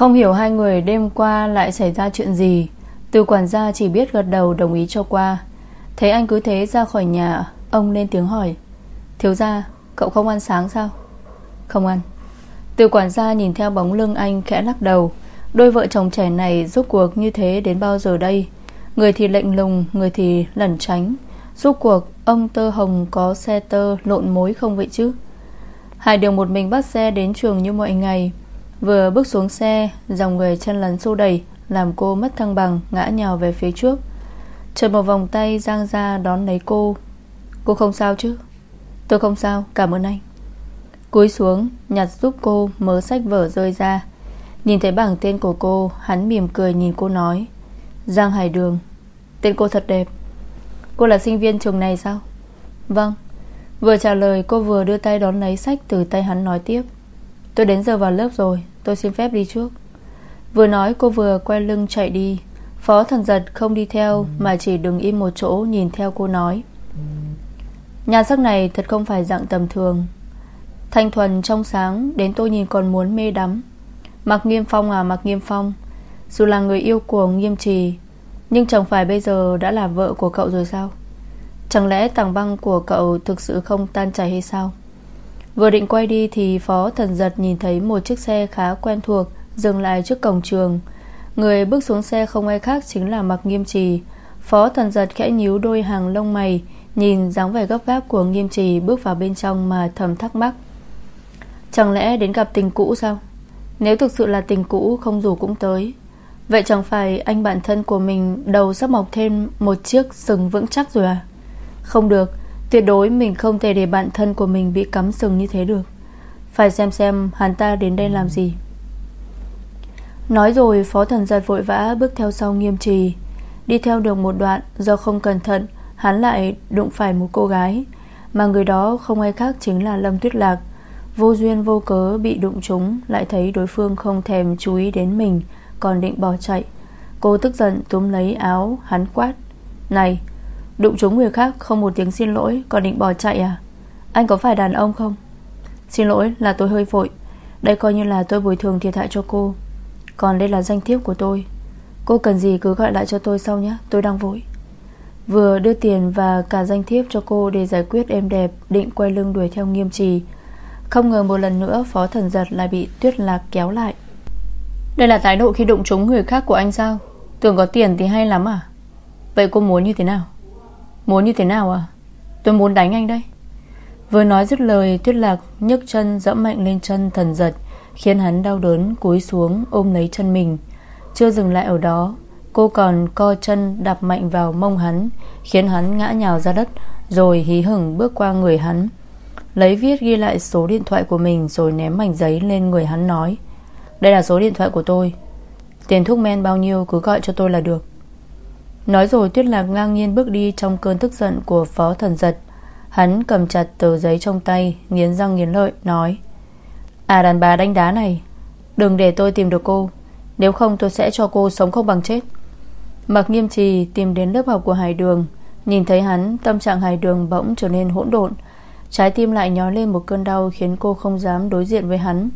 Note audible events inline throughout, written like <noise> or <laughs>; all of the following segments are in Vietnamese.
Không hiểu hai người đêm qua lại xảy ra chuyện gì. Từ quản gia chỉ biết gật đầu đồng ý cho qua. Thấy anh cứ thế ra khỏi nhà, Ông lên tiếng hỏi, Thiếu gia, cậu không ăn sáng sao? Không ăn. Từ quản gia nhìn theo bóng lưng anh khẽ lắc đầu, Đôi vợ chồng trẻ này rốt cuộc như thế đến bao giờ đây? Người thì lệnh lùng, Người thì lẩn tránh. Rốt cuộc, ông tơ hồng có xe tơ lộn mối không vậy chứ? Hải đường một mình bắt xe đến trường như mọi ngày. Vừa bước xuống xe, Dòng người chân lấn xô đẩy, Làm cô mất thăng bằng, ngã nhào về phía trước. Chợt một vòng tay giang ra đón lấy cô. Cô không sao chứ? Tôi không sao, cảm ơn anh. Cúi xuống, nhặt giúp cô Mớ sách vở rơi ra. Nhìn thấy bảng tên của cô, Hắn mỉm cười nhìn cô nói, Giang Hải Đường, Tên cô thật đẹp. Cô là sinh viên trường này sao? Vâng. Vừa trả lời, cô vừa đưa tay đón lấy sách Từ tay hắn nói tiếp. Tôi đến giờ vào lớp rồi, Tôi xin phép đi trước. Vừa nói, cô vừa quay lưng chạy đi. Phó thần giật không đi theo, Mà chỉ đứng im một chỗ, nhìn theo cô nói. Nhà sắc này thật không phải dạng tầm thường. Thanh thuần trong sáng, Đến tôi nhìn còn muốn mê đắm. Mặc nghiêm phong à mặc nghiêm phong. Dù là người yêu của nghiêm trì, Nhưng chẳng phải bây giờ đã là vợ của cậu rồi sao? Chẳng lẽ tảng băng của cậu Thực sự không tan chảy hay sao? Vừa định quay đi thì phó thần giật Nhìn thấy một chiếc xe khá quen thuộc Dừng lại trước cổng trường. Người bước xuống xe không ai khác chính là Mạc Nghiêm Trì. Phó thần giật khẽ nhíu đôi hàng lông mày, Nhìn dáng vẻ gấp gáp của Nghiêm Trì Bước vào bên trong mà thầm thắc mắc. Chẳng lẽ đến gặp tình cũ sao? Nếu thực sự là tình cũ, Không dù cũng tới. Vậy chẳng phải anh bạn thân của mình Đầu sắp mọc thêm một chiếc sừng vững chắc rồi à? Không được Tuyệt đối mình không thể để bạn thân của mình Bị cắm sừng như thế được. Phải xem xem hắn ta đến đây làm gì. Nói rồi, phó thần giật vội vã Bước theo sau nghiêm trì. Đi theo được một đoạn, do không cẩn thận, Hắn lại đụng phải một cô gái. Mà người đó không ai khác chính là Lâm Tuyết Lạc. Vô duyên vô cớ bị đụng trúng, Lại thấy đối phương không thèm chú ý đến mình, Còn định bỏ chạy. Cô tức giận túm lấy áo hắn quát, Này Đụng trúng người khác, không một tiếng xin lỗi, Còn định bỏ chạy à? Anh có phải đàn ông không? Xin lỗi, là tôi hơi vội. Đây coi như là tôi bồi thường thiệt hại cho cô. Còn đây là danh thiếp của tôi. Cô cần gì cứ gọi lại cho tôi sau nhé, Tôi đang vội. Vừa đưa tiền và cả danh thiếp cho cô Để giải quyết êm đẹp, Định quay lưng đuổi theo nghiêm trì. Không ngờ một lần nữa, Phó thần giật lại bị tuyết lạc kéo lại. Đây là thái độ khi đụng trúng người khác của anh sao? Tưởng có tiền thì hay lắm à? Vậy cô muốn như thế nào? Muốn như thế nào à? Tôi muốn đánh anh đây Vừa nói dứt lời Tuyết lạc nhấc chân dẫm mạnh lên chân thần giật, Khiến hắn đau đớn cúi xuống ôm lấy chân mình. Chưa dừng lại ở đó, Cô còn co chân đạp mạnh vào mông hắn, Khiến hắn ngã nhào ra đất, Rồi hí hửng bước qua người hắn. Lấy viết ghi lại số điện thoại của mình Rồi ném mảnh giấy lên người hắn nói, Đây là số điện thoại của tôi. Tiền thuốc men bao nhiêu cứ gọi cho tôi là được. Nói rồi Tuyết Lạc ngang nhiên bước đi Trong cơn tức giận của phó thần giật. Hắn cầm chặt tờ giấy trong tay, Nghiến răng nghiến lợi, nói À đàn bà đánh đá này, Đừng để tôi tìm được cô. Nếu không tôi sẽ cho cô sống không bằng chết. Mặc nghiêm trì tìm đến lớp học của Hải Đường, Nhìn thấy hắn, Tâm trạng Hải Đường bỗng trở nên hỗn độn. Trái tim lại nhói lên một cơn đau Khiến cô không dám đối diện với hắn.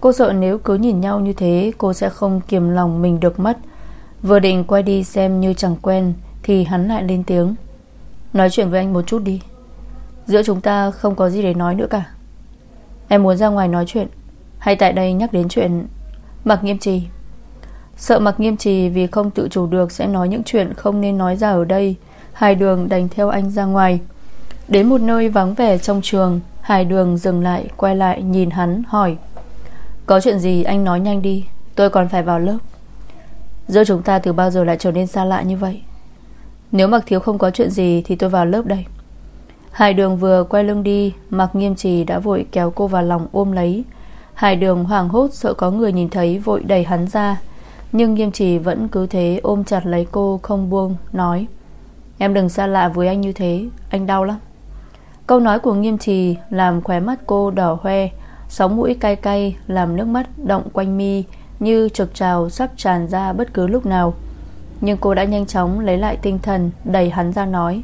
Cô sợ nếu cứ nhìn nhau như thế, Cô sẽ không kiềm lòng mình được mất. Vừa định quay đi xem như chẳng quen, Thì hắn lại lên tiếng. Nói chuyện với anh một chút đi. Giữa chúng ta không có gì để nói nữa cả. Em muốn ra ngoài nói chuyện. Hay tại đây nhắc đến chuyện Mặc nghiêm trì. Sợ mặc nghiêm trì vì không tự chủ được Sẽ nói những chuyện không nên nói ra ở đây Hải đường đành theo anh ra ngoài. Đến một nơi vắng vẻ trong trường Hải đường dừng lại, Quay lại nhìn hắn, hỏi. Có chuyện gì anh nói nhanh đi, Tôi còn phải vào lớp. Giữa chúng ta từ bao giờ lại trở nên xa lạ như vậy? Nếu mặc thiếu không có chuyện gì Thì tôi vào lớp đây. Hải đường vừa quay lưng đi Mặc nghiêm trì đã vội kéo cô vào lòng ôm lấy. Hải đường hoảng hốt Sợ có người nhìn thấy vội đẩy hắn ra. Nhưng nghiêm trì vẫn cứ thế Ôm chặt lấy cô không buông, Nói, Em đừng xa lạ với anh như thế, Anh đau lắm. Câu nói của nghiêm trì làm khóe mắt cô đỏ hoe, Sóng mũi cay cay, Làm nước mắt động quanh mi như trực trào sắp tràn ra bất cứ lúc nào. Nhưng cô đã nhanh chóng lấy lại tinh thần, Đẩy hắn ra nói,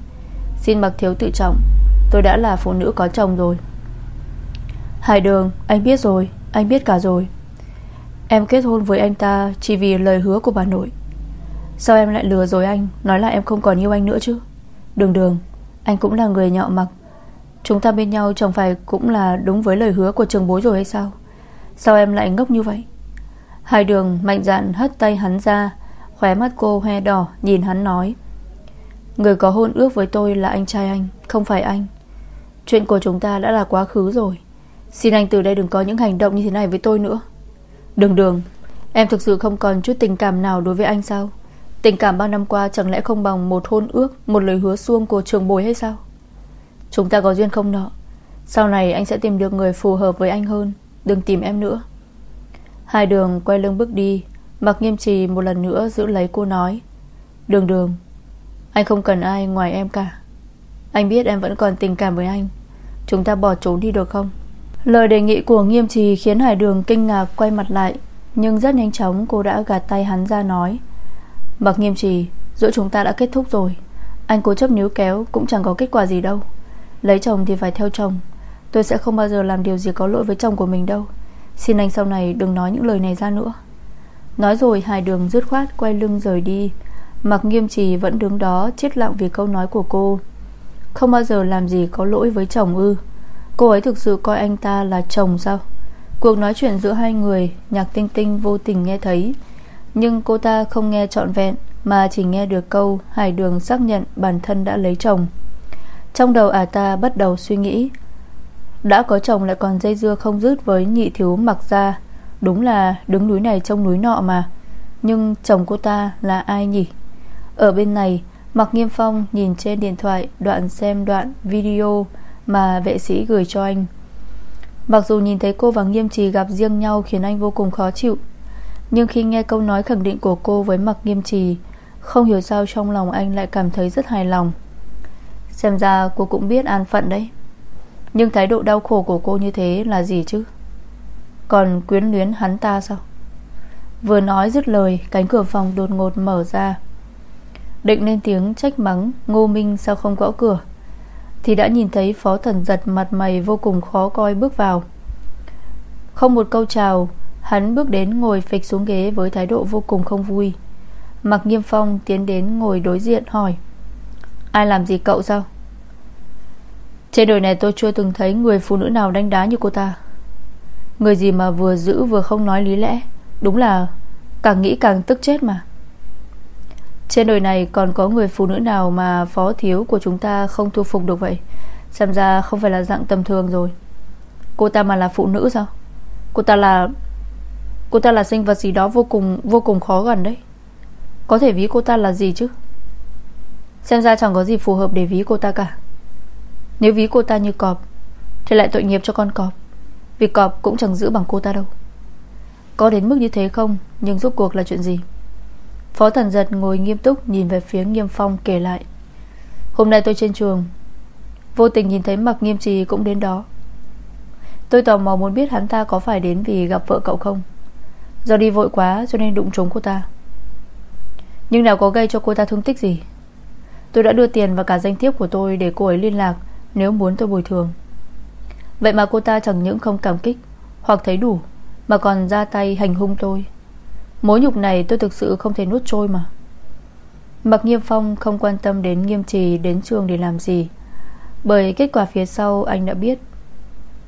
Xin mặc thiếu tự trọng, Tôi đã là phụ nữ có chồng rồi. Hải đường, Anh biết rồi, Anh biết cả rồi. Em kết hôn với anh ta Chỉ vì lời hứa của bà nội. Sao em lại lừa dối anh, Nói là em không còn yêu anh nữa chứ? Đường đường, Anh cũng là người nhọ mặc. Chúng ta bên nhau chẳng phải cũng là đúng với lời hứa của trường bối rồi hay sao? Sao em lại ngốc như vậy? Hai đường mạnh dạn hất tay hắn ra, Khóe mắt cô hoe đỏ Nhìn hắn nói, Người có hôn ước với tôi là anh trai anh, Không phải anh. Chuyện của chúng ta đã là quá khứ rồi. Xin anh từ đây đừng có những hành động như thế này với tôi nữa. Đường đường, Em thực sự không còn chút tình cảm nào đối với anh sao? Tình cảm bao năm qua Chẳng lẽ không bằng một hôn ước, Một lời hứa xuông của trường bồi hay sao? Chúng ta có duyên không nợ Sau này anh sẽ tìm được người phù hợp với anh hơn. Đừng tìm em nữa. Hai đường quay lưng bước đi, Mặc nghiêm trì một lần nữa giữ lấy cô nói, Đường đường, Anh không cần ai ngoài em cả. Anh biết em vẫn còn tình cảm với anh. Chúng ta bỏ trốn đi được không? Lời đề nghị của nghiêm trì khiến Hải đường kinh ngạc quay mặt lại, Nhưng rất nhanh chóng cô đã gạt tay hắn ra nói, Mặc nghiêm trì, Giữa chúng ta đã kết thúc rồi. Anh cố chấp níu kéo cũng chẳng có kết quả gì đâu. Lấy chồng thì phải theo chồng. Tôi sẽ không bao giờ làm điều gì có lỗi với chồng của mình đâu. Xin anh sau này đừng nói những lời này ra nữa. Nói rồi Hải đường dứt khoát Quay lưng rời đi. Mặc nghiêm trì vẫn đứng đó, chết lặng vì câu nói của cô. Không bao giờ làm gì có lỗi với chồng ư. Cô ấy thực sự coi anh ta là chồng sao? Cuộc nói chuyện giữa hai người, Nhạc tinh tinh vô tình nghe thấy. Nhưng cô ta không nghe trọn vẹn, Mà chỉ nghe được câu Hải đường xác nhận bản thân đã lấy chồng. Trong đầu ả ta bắt đầu suy nghĩ đã có chồng lại còn dây dưa không dứt Với nhị thiếu mặc ra Đúng là đứng núi này trông núi nọ mà. Nhưng chồng cô ta là ai nhỉ? Ở bên này Mặc Nghiêm Phong nhìn trên điện thoại Đoạn xem đoạn video Mà vệ sĩ gửi cho anh. Mặc dù nhìn thấy cô và Nghiêm Trì gặp riêng nhau Khiến anh vô cùng khó chịu. Nhưng khi nghe câu nói khẳng định của cô với Mặc Nghiêm Trì, Không hiểu sao trong lòng anh lại cảm thấy rất hài lòng. Xem ra cô cũng biết an phận đấy. Nhưng thái độ đau khổ của cô như thế là gì chứ? Còn quyến luyến hắn ta sao? Vừa nói dứt lời, Cánh cửa phòng đột ngột mở ra. Định lên tiếng trách mắng, Ngô Minh, sao không gõ cửa? Thì đã nhìn thấy phó thần giật mặt mày Vô cùng khó coi bước vào. Không một câu chào, Hắn bước đến ngồi phịch xuống ghế Với thái độ vô cùng không vui. Mặc nghiêm phong tiến đến ngồi đối diện hỏi, Ai làm gì cậu sao? Trên đời này tôi chưa từng thấy Người phụ nữ nào đánh đá như cô ta. Người gì mà vừa giữ vừa không nói lý lẽ. Đúng là Càng nghĩ càng tức chết mà. Trên đời này còn có người phụ nữ nào Mà phó thiếu của chúng ta không thu phục được vậy? Xem ra không phải là dạng tầm thường rồi. Cô ta mà là phụ nữ sao? Cô ta là, Cô ta là sinh vật gì đó vô cùng Vô cùng khó gần đấy. Có thể ví cô ta là gì chứ? Xem ra chẳng có gì phù hợp để ví cô ta cả. Nếu ví cô ta như cọp, Thì lại tội nghiệp cho con cọp. Vì cọp cũng chẳng giữ bằng cô ta đâu. Có đến mức như thế không? Nhưng rốt cuộc là chuyện gì? Phó thần giật ngồi nghiêm túc Nhìn về phía nghiêm phong kể lại. Hôm nay tôi trên trường, Vô tình nhìn thấy mặc nghiêm trì cũng đến đó. Tôi tò mò muốn biết hắn ta có phải đến vì gặp vợ cậu không? Do đi vội quá cho nên đụng trúng cô ta. Nhưng nào có gây cho cô ta thương tích gì? Tôi đã đưa tiền và cả danh thiếp của tôi Để cô ấy liên lạc. Nếu muốn tôi bồi thường. Vậy mà cô ta chẳng những không cảm kích, Hoặc thấy đủ, Mà còn ra tay hành hung tôi. Mối nhục này tôi thực sự không thể nuốt trôi mà. Mặc nghiêm phong không quan tâm đến nghiêm trì Đến trường để làm gì, Bởi kết quả phía sau anh đã biết.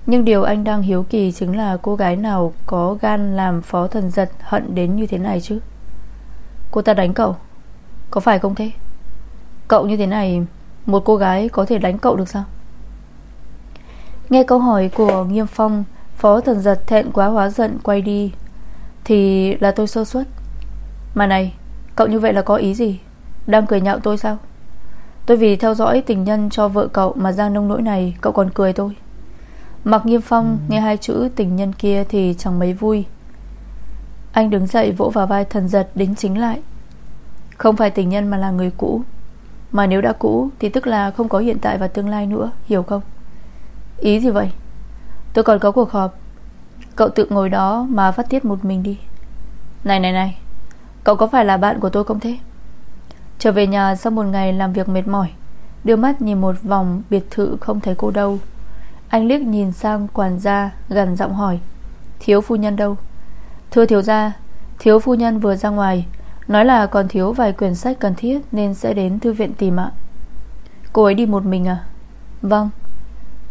Nhưng điều anh đang hiếu kỳ Chính là cô gái nào có gan Làm phó thần giật hận đến như thế này chứ? Cô ta đánh cậu, Có phải không thế? Cậu như thế này một cô gái có thể đánh cậu được sao? Nghe câu hỏi của Nghiêm Phong Phó thần giật thẹn quá hóa giận quay đi. Thì là tôi sơ suất. Mà này Cậu như vậy là có ý gì? Đang cười nhạo tôi sao? Tôi vì theo dõi tình nhân cho vợ cậu Mà ra nông nỗi này cậu còn cười tôi. Mặc nghiêm phong nghe hai chữ tình nhân kia Thì chẳng mấy vui. Anh đứng dậy vỗ vào vai thần giật Đính chính lại. Không phải tình nhân mà là người cũ mà nếu đã cũ, thì tức là không có hiện tại và tương lai nữa, Hiểu không? Ý gì vậy? Tôi còn có cuộc họp. Cậu tự ngồi đó mà phát tiết một mình đi. Này này này. Cậu có phải là bạn của tôi không thế? Trở về nhà sau một ngày làm việc mệt mỏi, Đưa mắt nhìn một vòng biệt thự không thấy cô đâu. Anh liếc nhìn sang quản gia, Gần giọng hỏi, Thiếu phu nhân đâu? Thưa thiếu gia, Thiếu phu nhân vừa ra ngoài Nói là còn thiếu vài quyển sách cần thiết Nên sẽ đến thư viện tìm ạ. Cô ấy đi một mình à? Vâng.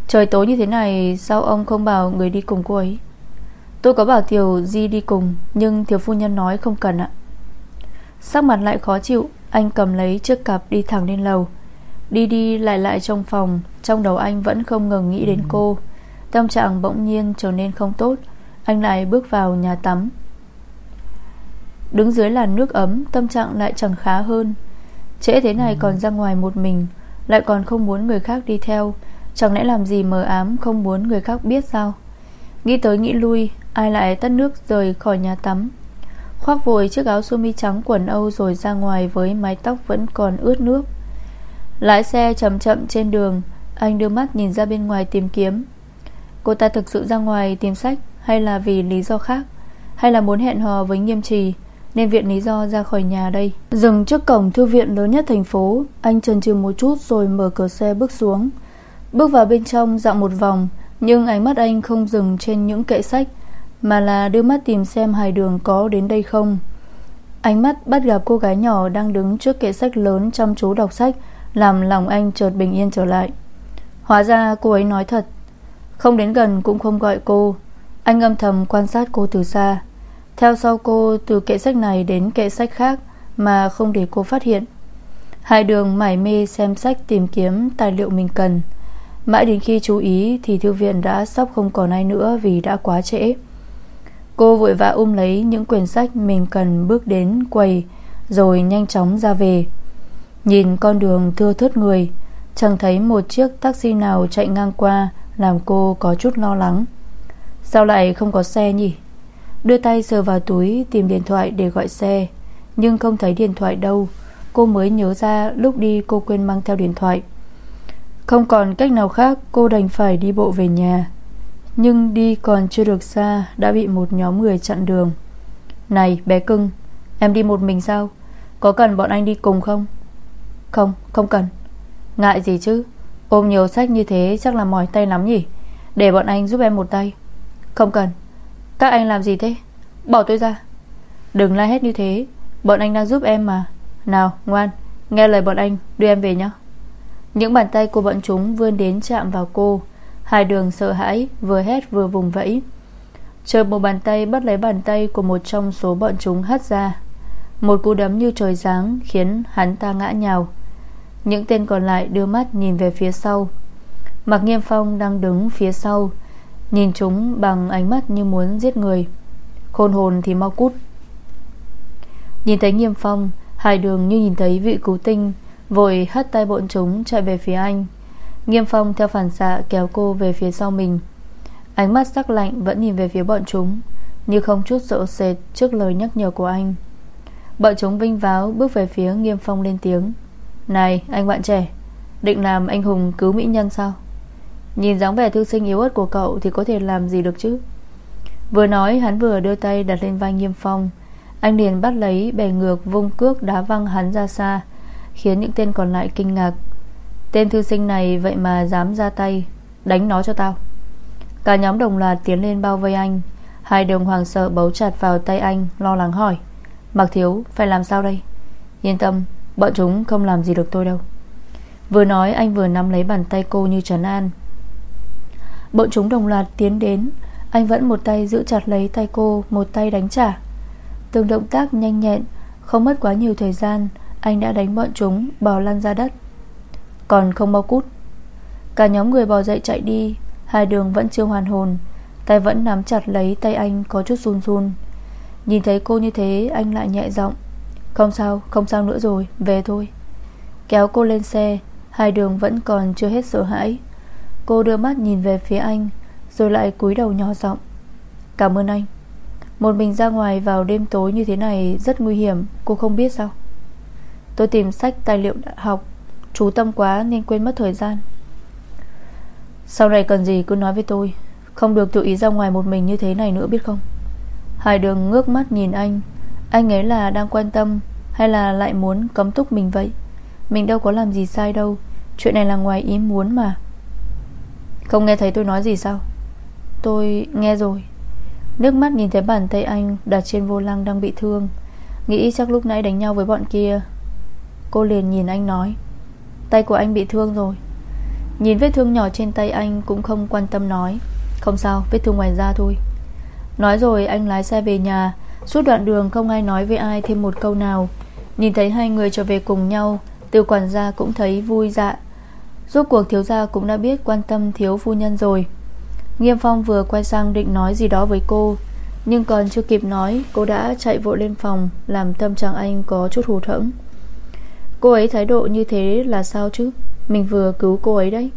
Trời tối như thế này Sao ông không bảo người đi cùng cô ấy? Tôi có bảo Tiểu Di đi cùng Nhưng Thiếu phu nhân nói không cần ạ. Sắc mặt lại khó chịu Anh cầm lấy chiếc cặp đi thẳng lên lầu. Đi đi lại lại trong phòng Trong đầu anh vẫn không ngừng nghĩ đến cô. Tâm trạng bỗng nhiên trở nên không tốt Anh lại bước vào nhà tắm Đứng dưới làn nước ấm, Tâm trạng lại chẳng khá hơn. Trễ thế này còn ra ngoài một mình, Lại còn không muốn người khác đi theo. Chẳng lẽ làm gì mờ ám, Không muốn người khác biết sao? Nghĩ tới nghĩ lui, Ai lại tắt nước rời khỏi nhà tắm? Khoác vội chiếc áo sơ mi trắng quần Âu Rồi ra ngoài với mái tóc vẫn còn ướt nước. Lái xe chậm chậm trên đường, Anh đưa mắt nhìn ra bên ngoài tìm kiếm. Cô ta thực sự ra ngoài tìm sách Hay là vì lý do khác? Hay là muốn hẹn hò với nghiêm trì? Nên viện lý do ra khỏi nhà đây. Dừng trước cổng thư viện lớn nhất thành phố, Anh chần chừ một chút rồi mở cửa xe bước xuống. Bước vào bên trong dạo một vòng, Nhưng ánh mắt anh không dừng trên những kệ sách, Mà là đưa mắt tìm xem hài đường có đến đây không. Ánh mắt bắt gặp cô gái nhỏ đang đứng trước kệ sách lớn chăm chú đọc sách, Làm lòng anh chợt bình yên trở lại. Hóa ra cô ấy nói thật. Không đến gần cũng không gọi cô. Anh âm thầm quan sát cô từ xa. Theo sau cô, từ kệ sách này đến kệ sách khác Mà không để cô phát hiện. Hai đường mải mê xem sách tìm kiếm tài liệu mình cần. Mãi đến khi chú ý Thì thư viện đã sắp không còn ai nữa Vì đã quá trễ. Cô vội vã ôm lấy những quyển sách Mình cần bước đến quầy, Rồi nhanh chóng ra về. Nhìn con đường thưa thớt người, Chẳng thấy một chiếc taxi nào chạy ngang qua Làm cô có chút lo lắng. Sao lại không có xe nhỉ? Đưa tay sờ vào túi, Tìm điện thoại để gọi xe. Nhưng không thấy điện thoại đâu. Cô mới nhớ ra lúc đi cô quên mang theo điện thoại. Không còn cách nào khác, Cô đành phải đi bộ về nhà. Nhưng đi còn chưa được xa, Đã bị một nhóm người chặn đường. Này, bé cưng, Em đi một mình sao? Có cần bọn anh đi cùng không? Không không cần. Ngại gì chứ? Ôm nhiều sách như thế chắc là mỏi tay lắm nhỉ? Để bọn anh giúp em một tay. Không cần. Các anh làm gì thế? Bỏ tôi ra. Đừng la hết như thế. Bọn anh đang giúp em mà. Nào, ngoan, Nghe lời bọn anh, đưa em về nhé những bàn tay của bọn chúng vươn đến chạm vào cô. Hai đường sợ hãi, Vừa hét vừa vùng vẫy. Chờ một bàn tay bắt lấy bàn tay Của một trong số bọn chúng hất ra. Một cú đấm như trời giáng Khiến hắn ta ngã nhào. Những tên còn lại đưa mắt nhìn về phía sau. Mạc Nghiêm Phong đang đứng phía sau. Nhìn chúng bằng ánh mắt như muốn giết người. Khôn hồn thì mau cút. Nhìn thấy Nghiêm Phong, Hải đường như nhìn thấy vị cứu tinh, Vội hất tay bọn chúng chạy về phía anh. Nghiêm phong theo phản xạ kéo cô về phía sau mình. Ánh mắt sắc lạnh vẫn nhìn về phía bọn chúng, Như không chút sợ sệt trước lời nhắc nhở của anh. Bọn chúng vinh váo bước về phía Nghiêm phong lên tiếng. Này, anh bạn trẻ, Định làm anh hùng cứu mỹ nhân sao? Nhìn dáng vẻ thư sinh yếu ớt của cậu Thì có thể làm gì được chứ? Vừa nói, hắn vừa đưa tay đặt lên vai Nghiêm Phong. Anh liền bắt lấy bè ngược vung cước đá văng hắn ra xa, Khiến những tên còn lại kinh ngạc. Tên thư sinh này vậy mà dám ra tay, Đánh nó cho tao. Cả nhóm đồng loạt tiến lên bao vây anh. Hai đồng hoàng sợ bấu chặt vào tay anh, Lo lắng hỏi, Mặc thiếu, phải làm sao đây? Yên tâm, bọn chúng không làm gì được tôi đâu. Vừa nói, anh vừa nắm lấy bàn tay cô như trấn an. Bọn chúng đồng loạt tiến đến. Anh vẫn một tay giữ chặt lấy tay cô Một tay đánh trả. Từng động tác nhanh nhẹn Không mất quá nhiều thời gian anh đã đánh bọn chúng bò lăn ra đất. Còn không mau cút. Cả nhóm người bò dậy chạy đi Hai đường vẫn chưa hoàn hồn Tay vẫn nắm chặt lấy tay anh có chút run run. Nhìn thấy cô như thế Anh lại nhẹ giọng Không sao, không sao nữa rồi, về thôi. Kéo cô lên xe Hai đường vẫn còn chưa hết sợ hãi. Cô đưa mắt nhìn về phía anh Rồi lại cúi đầu nhỏ giọng. Cảm ơn anh. Một mình ra ngoài vào đêm tối như thế này Rất nguy hiểm, cô không biết sao? Tôi tìm sách tài liệu đại học Chú tâm quá nên quên mất thời gian. Sau này cần gì cứ nói với tôi Không được tự ý ra ngoài một mình như thế này nữa biết không? Hải đường ngước mắt nhìn anh. Anh ấy là đang quan tâm Hay là lại muốn cấm túc mình vậy? Mình đâu có làm gì sai đâu Chuyện này là ngoài ý muốn mà. Không nghe thấy tôi nói gì sao? Tôi nghe rồi. Nước mắt nhìn thấy bàn tay anh Đặt trên vô lăng đang bị thương. Nghĩ chắc lúc nãy đánh nhau với bọn kia. Cô liền nhìn anh nói, Tay của anh bị thương rồi. Nhìn vết thương nhỏ trên tay anh Cũng không quan tâm nói, Không sao, vết thương ngoài da thôi. Nói rồi anh lái xe về nhà, Suốt đoạn đường không ai nói với ai thêm một câu nào. Nhìn thấy hai người trở về cùng nhau Từ quản gia cũng thấy vui dạ. Rốt cuộc thiếu gia cũng đã biết quan tâm thiếu phu nhân rồi. Nghiêm Phong vừa quay sang định nói gì đó với cô, Nhưng còn chưa kịp nói, Cô đã chạy vội lên phòng, Làm tâm trạng anh có chút hù thẫn Cô ấy thái độ như thế là sao chứ? Mình vừa cứu cô ấy đấy.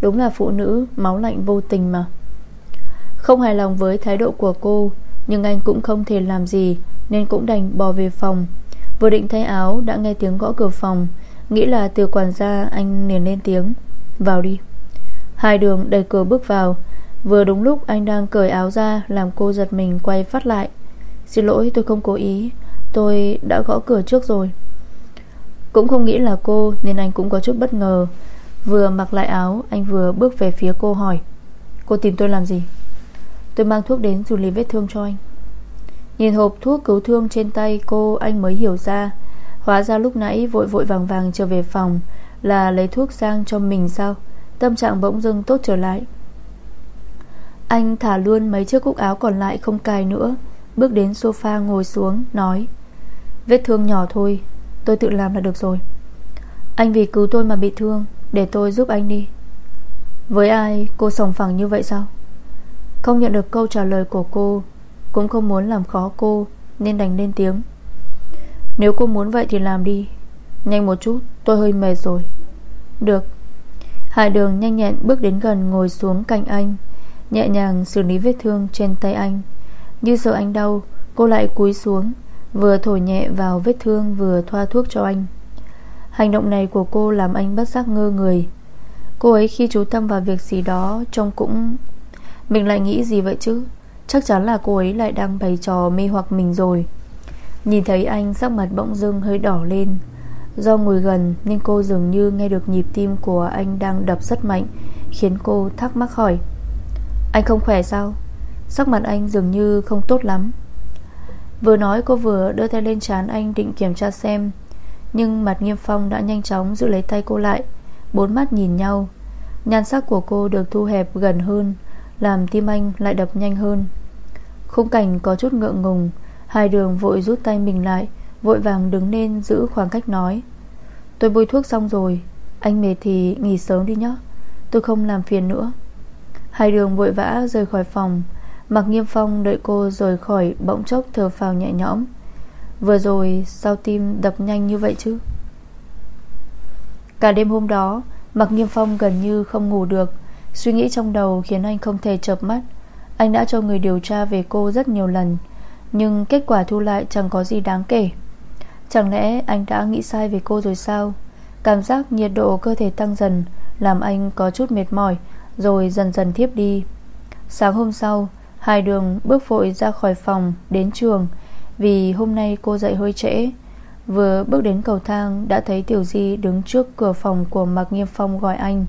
Đúng là phụ nữ máu lạnh vô tình mà. Không hài lòng với thái độ của cô, Nhưng anh cũng không thể làm gì, Nên cũng đành bò về phòng. Vừa định thay áo, đã nghe tiếng gõ cửa phòng Nghĩ là từ quản gia anh liền lên tiếng. Vào đi. Hai đường đẩy cửa bước vào. Vừa đúng lúc anh đang cởi áo ra Làm cô giật mình quay phát lại. Xin lỗi, tôi không cố ý. Tôi đã gõ cửa trước rồi. Cũng không nghĩ là cô Nên anh cũng có chút bất ngờ. Vừa mặc lại áo, Anh vừa bước về phía cô hỏi. Cô tìm tôi làm gì? Tôi mang thuốc đến xử lý vết thương cho anh. Nhìn hộp thuốc cứu thương trên tay cô, Anh mới hiểu ra. Hóa ra lúc nãy vội vội vàng vàng trở về phòng, Là lấy thuốc sang cho mình sao? Tâm trạng bỗng dưng tốt trở lại. Anh thả luôn mấy chiếc cúc áo còn lại không cài nữa, Bước đến sofa ngồi xuống, Nói, Vết thương nhỏ thôi, Tôi tự làm là được rồi. Anh vì cứu tôi mà bị thương, Để tôi giúp anh đi. Với ai cô sòng phẳng như vậy sao? Không nhận được câu trả lời của cô, Cũng không muốn làm khó cô, Nên đành lên tiếng nếu cô muốn vậy thì làm đi. Nhanh một chút, tôi hơi mệt rồi. Được. Hải đường nhanh nhẹn bước đến gần ngồi xuống cạnh anh, Nhẹ nhàng xử lý vết thương trên tay anh. Như sợ anh đau, Cô lại cúi xuống, Vừa thổi nhẹ vào vết thương vừa thoa thuốc cho anh. Hành động này của cô làm anh bất giác ngơ người. Cô ấy khi chú tâm vào việc gì đó Trông cũng Mình lại nghĩ gì vậy chứ? Chắc chắn là cô ấy lại đang bày trò mê hoặc mình rồi. Nhìn thấy anh, sắc mặt bỗng dưng hơi đỏ lên. Do ngồi gần nên cô dường như nghe được nhịp tim của anh đang đập rất mạnh, Khiến cô thắc mắc hỏi, Anh không khỏe sao? Sắc mặt anh dường như không tốt lắm. Vừa nói, cô vừa đưa tay lên chán anh định kiểm tra xem, Nhưng mặt nghiêm phong đã nhanh chóng giữ lấy tay cô lại, Bốn mắt nhìn nhau. Nhan sắc của cô được thu hẹp gần hơn, Làm tim anh lại đập nhanh hơn. Khung cảnh có chút ngượng ngùng Hai đường vội rút tay mình lại, Vội vàng đứng lên giữ khoảng cách nói. Tôi bôi thuốc xong rồi, Anh mệt thì nghỉ sớm đi nhé, Tôi không làm phiền nữa. Hai đường vội vã rời khỏi phòng Mặc nghiêm phong đợi cô rời khỏi Bỗng chốc thở phào nhẹ nhõm. Vừa rồi sao tim đập nhanh như vậy chứ? Cả đêm hôm đó Mặc nghiêm phong gần như không ngủ được. Suy nghĩ trong đầu khiến anh không thể chợp mắt. Anh đã cho người điều tra về cô rất nhiều lần nhưng kết quả thu lại chẳng có gì đáng kể. Chẳng lẽ anh đã nghĩ sai về cô rồi sao? Cảm giác nhiệt độ cơ thể tăng dần, Làm anh có chút mệt mỏi, Rồi dần dần thiếp đi. Sáng hôm sau, Hai đường bước vội ra khỏi phòng, Đến trường. Vì hôm nay cô dậy hơi trễ. Vừa bước đến cầu thang, Đã thấy Tiểu Di đứng trước cửa phòng Của Mạc Nghiêm Phong gọi anh.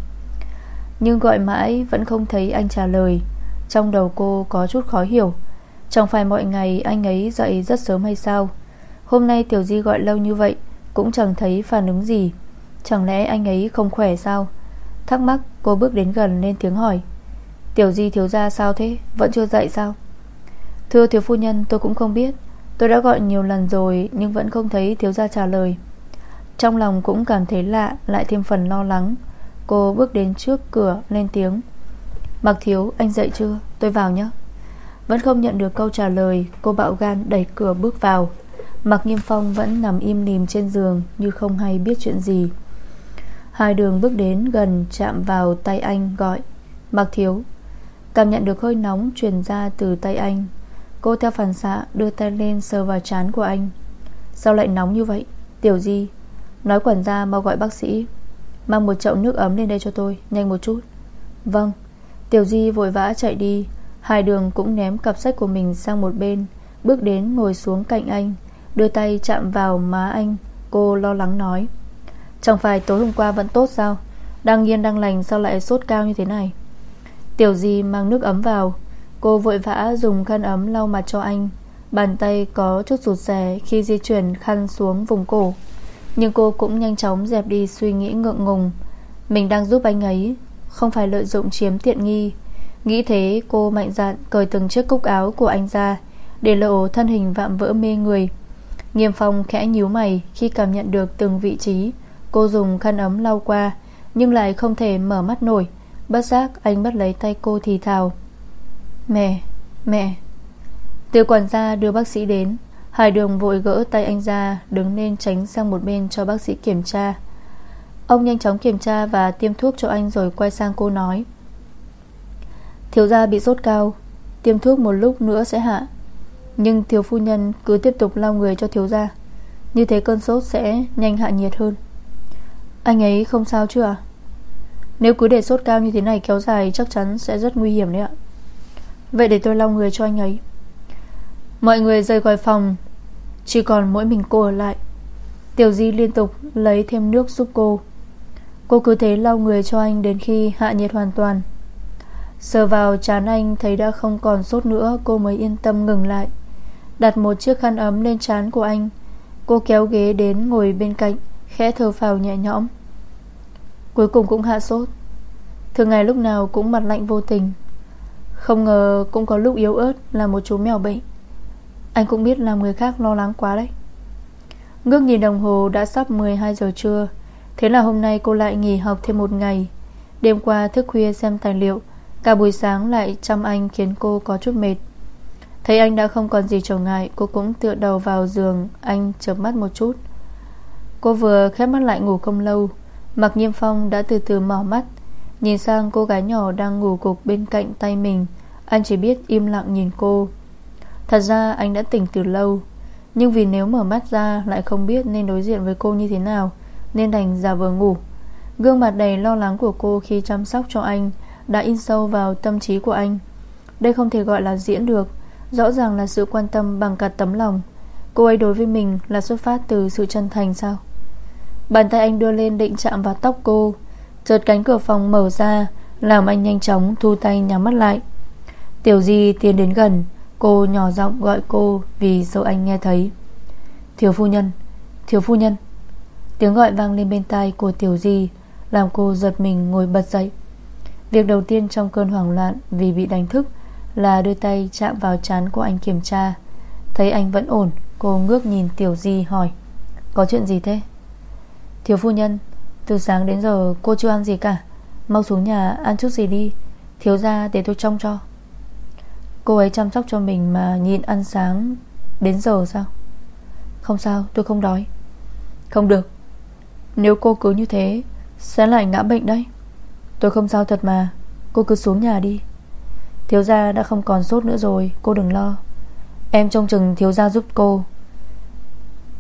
Nhưng gọi mãi vẫn không thấy anh trả lời. Trong đầu cô có chút khó hiểu. Chẳng phải mọi ngày anh ấy dậy rất sớm hay sao? Hôm nay Tiểu Di gọi lâu như vậy, Cũng chẳng thấy phản ứng gì. Chẳng lẽ anh ấy không khỏe sao? Thắc mắc, cô bước đến gần lên tiếng hỏi. Tiểu Di thiếu ra sao thế? Vẫn chưa dậy sao? Thưa thiếu phu nhân, tôi cũng không biết. Tôi đã gọi nhiều lần rồi, Nhưng vẫn không thấy thiếu gia trả lời. Trong lòng cũng cảm thấy lạ, Lại thêm phần lo lắng. Cô bước đến trước cửa, lên tiếng. Mặc thiếu, anh dậy chưa? Tôi vào nhé vẫn không nhận được câu trả lời, Cô bạo gan đẩy cửa bước vào. Mặc nghiêm phong vẫn nằm im nìm trên giường Như không hay biết chuyện gì. Hai đường bước đến gần Chạm vào tay anh gọi Mặc thiếu. Cảm nhận được hơi nóng truyền ra từ tay anh, Cô theo phản xạ đưa tay lên sờ vào trán của anh. Sao lại nóng như vậy? Tiểu Di, Nói quản gia mau gọi bác sĩ. Mang một chậu nước ấm lên đây cho tôi, Nhanh một chút. Vâng. Tiểu Di vội vã chạy đi. Hai đường cũng ném cặp sách của mình sang một bên, Bước đến ngồi xuống cạnh anh, Đưa tay chạm vào má anh, Cô lo lắng nói. Chẳng phải tối hôm qua vẫn tốt sao? Đang yên đang lành sao lại sốt cao như thế này? Tiểu gì mang nước ấm vào. Cô vội vã dùng khăn ấm lau mặt cho anh. Bàn tay có chút rụt rè Khi di chuyển khăn xuống vùng cổ. Nhưng cô cũng nhanh chóng dẹp đi suy nghĩ ngượng ngùng. Mình đang giúp anh ấy, Không phải lợi dụng chiếm tiện nghi. Nghĩ thế cô mạnh dạn cởi từng chiếc cúc áo của anh ra Để lộ thân hình vạm vỡ mê người. Nghiêm phong khẽ nhíu mày Khi cảm nhận được từng vị trí. Cô dùng khăn ấm lau qua Nhưng lại không thể mở mắt nổi. Bất giác anh bắt lấy tay cô thì thào. Mẹ, mẹ. Từ quản gia đưa bác sĩ đến Hải đường vội gỡ tay anh ra Đứng lên tránh sang một bên cho bác sĩ kiểm tra. Ông nhanh chóng kiểm tra Và tiêm thuốc cho anh rồi quay sang cô nói. Thiếu gia bị sốt cao, Tiêm thuốc một lúc nữa sẽ hạ. Nhưng thiếu phu nhân cứ tiếp tục lau người cho thiếu gia. Như thế cơn sốt sẽ nhanh hạ nhiệt hơn. Anh ấy không sao chưa ạ? Nếu cứ để sốt cao như thế này kéo dài Chắc chắn sẽ rất nguy hiểm đấy ạ. Vậy để tôi lau người cho anh ấy. Mọi người rời khỏi phòng, Chỉ còn mỗi mình cô ở lại. Tiểu Di liên tục lấy thêm nước giúp cô. Cô cứ thế lau người cho anh Đến khi hạ nhiệt hoàn toàn. Sờ vào chán anh, thấy đã không còn sốt nữa, Cô mới yên tâm ngừng lại. Đặt một chiếc khăn ấm lên chán của anh. Cô kéo ghế đến ngồi bên cạnh, Khẽ thở phào nhẹ nhõm. Cuối cùng cũng hạ sốt. Thường ngày lúc nào cũng mặt lạnh vô tình. Không ngờ cũng có lúc yếu ớt Là một chú mèo bệnh. Anh cũng biết làm người khác lo lắng quá đấy. Ngước nhìn đồng hồ, đã sắp 12 giờ trưa. Thế là hôm nay cô lại nghỉ học thêm một ngày. Đêm qua thức khuya xem tài liệu. Cả buổi sáng lại chăm anh khiến cô có chút mệt. Thấy anh đã không còn gì trở ngại, Cô cũng tựa đầu vào giường, Anh chớp mắt một chút. Cô vừa khép mắt lại ngủ không lâu Mặc Nhiêm Phong đã từ từ mở mắt. Nhìn sang cô gái nhỏ đang ngủ gục bên cạnh tay mình, Anh chỉ biết im lặng nhìn cô. Thật ra anh đã tỉnh từ lâu, Nhưng vì nếu mở mắt ra Lại không biết nên đối diện với cô như thế nào, Nên đành giả vờ ngủ. Gương mặt đầy lo lắng của cô khi chăm sóc cho anh đã in sâu vào tâm trí của anh. Đây không thể gọi là diễn được, Rõ ràng là sự quan tâm bằng cả tấm lòng. Cô ấy đối với mình là xuất phát từ sự chân thành sao? Bàn tay anh đưa lên định chạm vào tóc cô. Chợt cánh cửa phòng mở ra, Làm anh nhanh chóng thu tay nhắm mắt lại. Tiểu Di tiến đến gần, Cô nhỏ giọng gọi cô Vì sợ anh nghe thấy. Thiếu phu nhân, Thiếu phu nhân. Tiếng gọi vang lên bên tai của Tiểu Di, Làm cô giật mình ngồi bật dậy. Việc đầu tiên trong cơn hoảng loạn Vì bị đánh thức Là đưa tay chạm vào chán của anh kiểm tra. Thấy anh vẫn ổn, Cô ngước nhìn Tiểu Di hỏi, Có chuyện gì thế? Thiếu phu nhân, Từ sáng đến giờ cô chưa ăn gì cả. Mau xuống nhà ăn chút gì đi. Thiếu ra để tôi trông cho. Cô ấy chăm sóc cho mình mà nhịn ăn sáng Đến giờ sao? Không sao, tôi không đói. Không được. Nếu cô cứ như thế, Sẽ lại ngã bệnh đấy. Tôi không sao thật mà. Cô cứ xuống nhà đi. Thiếu gia đã không còn sốt nữa rồi, Cô đừng lo. Em trông chừng thiếu gia giúp cô.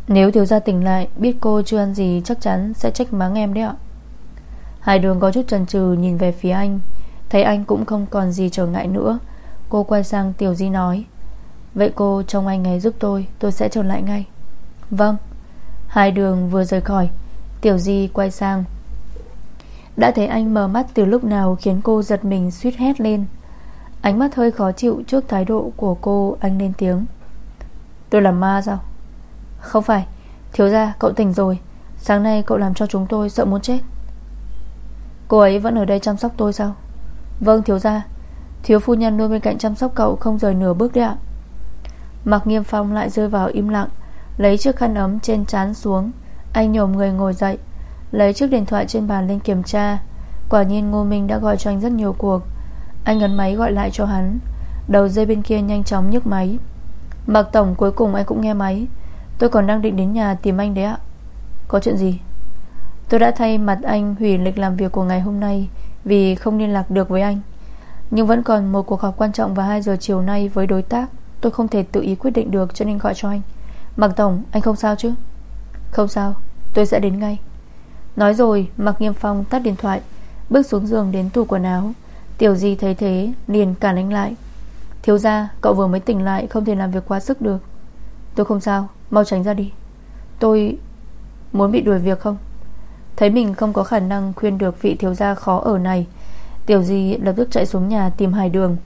Nếu thiếu gia tỉnh lại, Biết cô chưa ăn gì, chắc chắn sẽ trách mắng em đấy ạ. Hải đường có chút chần chừ nhìn về phía anh. Thấy anh cũng không còn gì trở ngại nữa. Cô quay sang Tiểu Di nói, Vậy cô trông anh ấy giúp tôi Tôi sẽ trở lại ngay. Vâng. Hai đường vừa rời khỏi, Tiểu Di quay sang đã thấy anh mở mắt từ lúc nào Khiến cô giật mình suýt hét lên. Ánh mắt hơi khó chịu trước thái độ của cô, Anh lên tiếng. Tôi là ma sao? Không phải. Thiếu ra cậu tỉnh rồi. Sáng nay cậu làm cho chúng tôi sợ muốn chết. Cô ấy vẫn ở đây chăm sóc tôi sao? Vâng thiếu ra Thiếu phu nhân luôn bên cạnh chăm sóc cậu Không rời nửa bước đấy ạ. Mặc nghiêm phong lại rơi vào im lặng, Lấy chiếc khăn ấm trên trán xuống. Anh nhổm người ngồi dậy Lấy chiếc điện thoại trên bàn lên kiểm tra. Quả nhiên Ngô Minh đã gọi cho anh rất nhiều cuộc. Anh ấn máy gọi lại cho hắn. Đầu dây bên kia nhanh chóng nhấc máy. Mặc tổng, cuối cùng anh cũng nghe máy. Tôi còn đang định đến nhà tìm anh đấy ạ. Có chuyện gì? Tôi đã thay mặt anh hủy lịch làm việc của ngày hôm nay Vì không liên lạc được với anh. Nhưng vẫn còn một cuộc họp quan trọng Vào 2 giờ chiều nay với đối tác. Tôi không thể tự ý quyết định được cho nên gọi cho anh. Mặc tổng, anh không sao chứ? Không sao. Tôi sẽ đến ngay. Nói rồi, Mạc Nghiêm Phong tắt điện thoại, Bước xuống giường đến tủ quần áo. Tiểu Di thấy thế, liền cản anh lại. Thiếu ra cậu vừa mới tỉnh lại, Không thể làm việc quá sức được. Tôi không sao, mau tránh ra đi. Tôi muốn bị đuổi việc không? Thấy mình không có khả năng khuyên được vị thiếu gia khó ở này, Tiểu Di lập tức chạy xuống nhà tìm Hải Đường.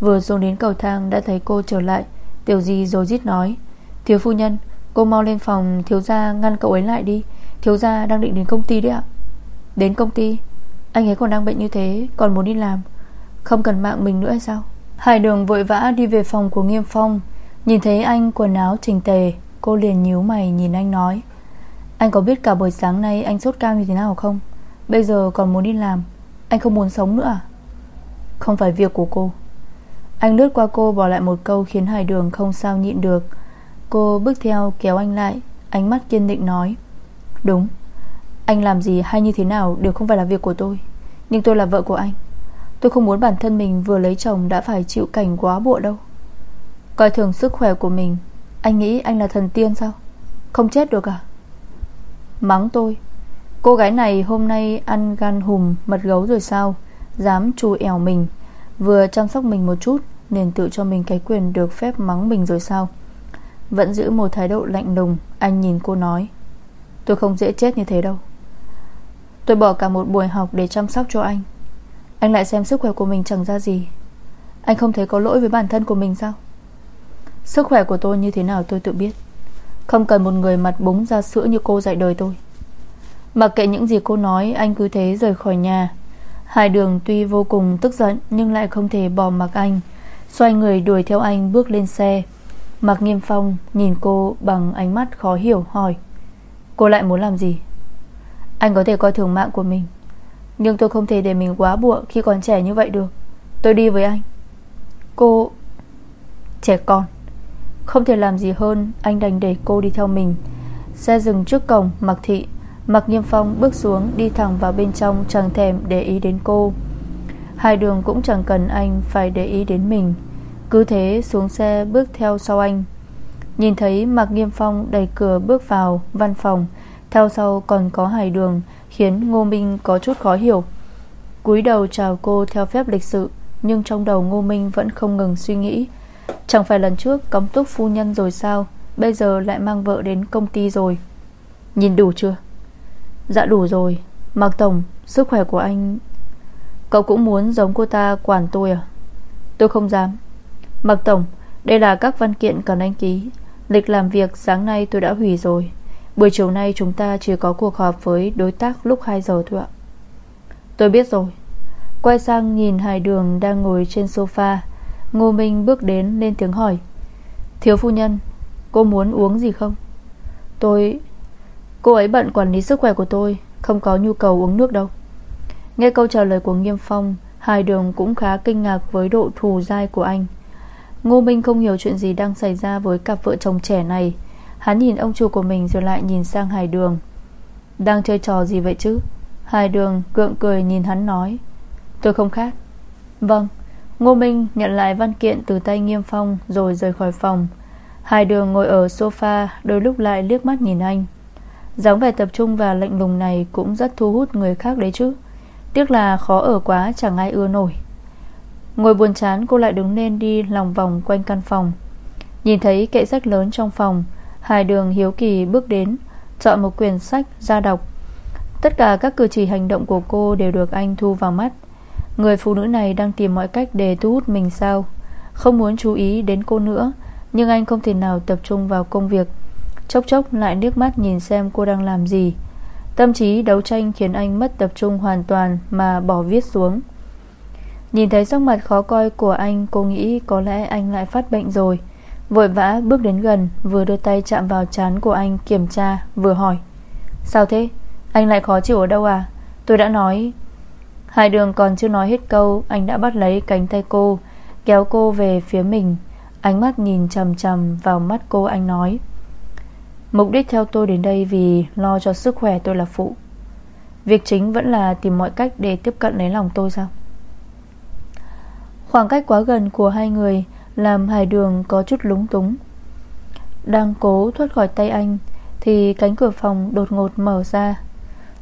Vừa xuống đến cầu thang đã thấy cô trở lại, Tiểu Di rồi rít nói, Thiếu phu nhân, Cô mau lên phòng thiếu gia ngăn cậu ấy lại đi. Thiếu gia đang định đến công ty đấy ạ. Đến công ty? Anh ấy còn đang bệnh như thế, Còn muốn đi làm. Không cần mạng mình nữa hay sao? Hải đường vội vã đi về phòng của Nghiêm Phong. Nhìn thấy anh quần áo chỉnh tề, Cô liền nhíu mày nhìn anh nói, Anh có biết cả buổi sáng nay anh sốt cao như thế nào không? Bây giờ còn muốn đi làm. Anh không muốn sống nữa à? Không phải việc của cô. Anh lướt qua cô bỏ lại một câu Khiến Hải đường không sao nhịn được. Cô bước theo kéo anh lại, Ánh mắt kiên định nói Đúng. Anh làm gì hay như thế nào đều không phải là việc của tôi. Nhưng tôi là vợ của anh. Tôi không muốn bản thân mình vừa lấy chồng Đã phải chịu cảnh quá bộ đâu. Coi thường sức khỏe của mình, Anh nghĩ anh là thần tiên sao? Không chết được à? Mắng tôi. Cô gái này hôm nay ăn gan hùm, Mật gấu rồi sao? Dám chù ẻo mình. Vừa chăm sóc mình một chút Nên tự cho mình cái quyền được phép mắng mình rồi sao? Vẫn giữ một thái độ lạnh lùng, Anh nhìn cô nói. Tôi không dễ chết như thế đâu. Tôi bỏ cả một buổi học để chăm sóc cho anh. Anh lại xem sức khỏe của mình chẳng ra gì. Anh không thấy có lỗi với bản thân của mình sao? Sức khỏe của tôi như thế nào tôi tự biết. Không cần một người mặt búng ra sữa như cô dạy đời tôi. Mặc kệ những gì cô nói, Anh cứ thế rời khỏi nhà. Hải đường tuy vô cùng tức giận, Nhưng lại không thể bỏ mặc anh. Xoay người đuổi theo anh bước lên xe. Mặc nghiêm phong nhìn cô bằng ánh mắt khó hiểu, hỏi Cô lại muốn làm gì? Anh có thể coi thường mạng của mình, Nhưng tôi không thể để mình quá bụa Khi còn trẻ như vậy được. Tôi đi với anh. Cô, Trẻ con, Không thể làm gì hơn Anh đành để cô đi theo mình. Xe dừng trước cổng Mặc thị Mặc nghiêm phong bước xuống, Đi thẳng vào bên trong Chẳng thèm để ý đến cô. Hai đường cũng chẳng cần anh Phải để ý đến mình. Cứ thế xuống xe bước theo sau anh. Nhìn thấy Mạc Nghiêm Phong đẩy cửa bước vào văn phòng, Theo sau còn có hải đường, Khiến Ngô Minh có chút khó hiểu. Cúi đầu chào cô theo phép lịch sự, Nhưng trong đầu Ngô Minh vẫn không ngừng suy nghĩ. Chẳng phải lần trước cấm túc phu nhân rồi sao? Bây giờ lại mang vợ đến công ty rồi. Nhìn đủ chưa? Dạ đủ rồi. Mạc Tổng, Sức khỏe của anh. Cậu cũng muốn giống cô ta quản tôi à? Tôi không dám. Mạc Tổng, Đây là các văn kiện cần anh ký. Lịch làm việc, sáng nay tôi đã hủy rồi. Buổi chiều nay chúng ta chỉ có cuộc họp với đối tác lúc 2 giờ thôi ạ. Tôi biết rồi. Quay sang nhìn Hải Đường đang ngồi trên sofa, Ngô Minh bước đến lên tiếng hỏi. Thiếu phu nhân, Cô muốn uống gì không? Tôi, Cô ấy bận quản lý sức khỏe của tôi, Không có nhu cầu uống nước đâu. Nghe câu trả lời của Nghiêm Phong Hải Đường cũng khá kinh ngạc với độ thù dai của anh. Ngô Minh không hiểu chuyện gì đang xảy ra với cặp vợ chồng trẻ này. Hắn nhìn ông chủ của mình rồi lại nhìn sang Hải Đường. Đang chơi trò gì vậy chứ? Hải Đường gượng cười nhìn hắn nói. Tôi không khác. Vâng Ngô Minh nhận lại văn kiện từ tay Nghiêm Phong Rồi rời khỏi phòng. Hải Đường ngồi ở sofa, Đôi lúc lại liếc mắt nhìn anh. Dáng vẻ tập trung và lạnh lùng này Cũng rất thu hút người khác đấy chứ. Tiếc là khó ở quá, chẳng ai ưa nổi. Ngồi buồn chán, cô lại đứng lên đi lòng vòng quanh căn phòng. Nhìn thấy kệ sách lớn trong phòng, Hải đường hiếu kỳ bước đến, Chọn một quyển sách ra đọc. Tất cả các cử chỉ hành động của cô Đều được anh thu vào mắt. Người phụ nữ này đang tìm mọi cách để thu hút mình sao? Không muốn chú ý đến cô nữa, Nhưng anh không thể nào tập trung vào công việc. Chốc chốc lại nước mắt nhìn xem cô đang làm gì. Tâm trí đấu tranh khiến anh mất tập trung hoàn toàn Mà bỏ viết xuống. Nhìn thấy sắc mặt khó coi của anh, Cô nghĩ có lẽ anh lại phát bệnh rồi. Vội vã bước đến gần, Vừa đưa tay chạm vào trán của anh kiểm tra, Vừa hỏi. Sao thế? Anh lại khó chịu ở đâu à? Tôi đã nói. Hai đường còn chưa nói hết câu, Anh đã bắt lấy cánh tay cô, Kéo cô về phía mình. Ánh mắt nhìn chầm chầm vào mắt cô anh nói. Mục đích theo tôi đến đây Vì lo cho sức khỏe tôi là phụ. Việc chính vẫn là tìm mọi cách Để tiếp cận lấy lòng tôi sao? Khoảng cách quá gần của hai người Làm Hải Đường có chút lúng túng. Đang cố thoát khỏi tay anh, Thì cánh cửa phòng đột ngột mở ra.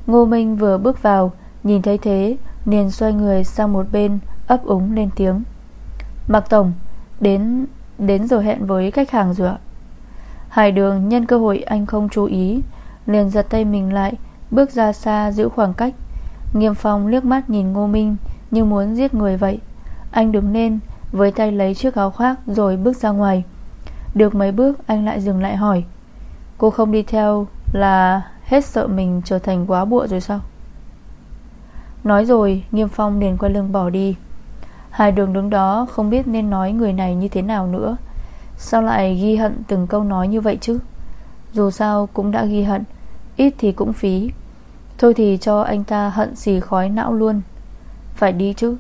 Ngô Minh vừa bước vào, Nhìn thấy thế, liền xoay người sang một bên, ấp úng lên tiếng. Mạc Tổng, Đến đến rồi hẹn với khách hàng rồi ạ. Hải đường nhân cơ hội anh không chú ý, Liền giật tay mình lại, Bước ra xa giữ khoảng cách. Nghiêm phong liếc mắt nhìn Ngô Minh, Như muốn giết người vậy. Anh đứng lên, Với tay lấy chiếc áo khoác Rồi bước ra ngoài. Được mấy bước, anh lại dừng lại hỏi, Cô không đi theo là Hết sợ mình trở thành quá bụa rồi sao? Nói rồi, Nghiêm Phong liền quay lưng bỏ đi. Hai đường đứng đó không biết nên nói người này như thế nào nữa. Sao lại ghi hận từng câu nói như vậy chứ? Dù sao cũng đã ghi hận, Ít thì cũng phí. Thôi thì cho anh ta hận xì khói não luôn. Phải đi chứ.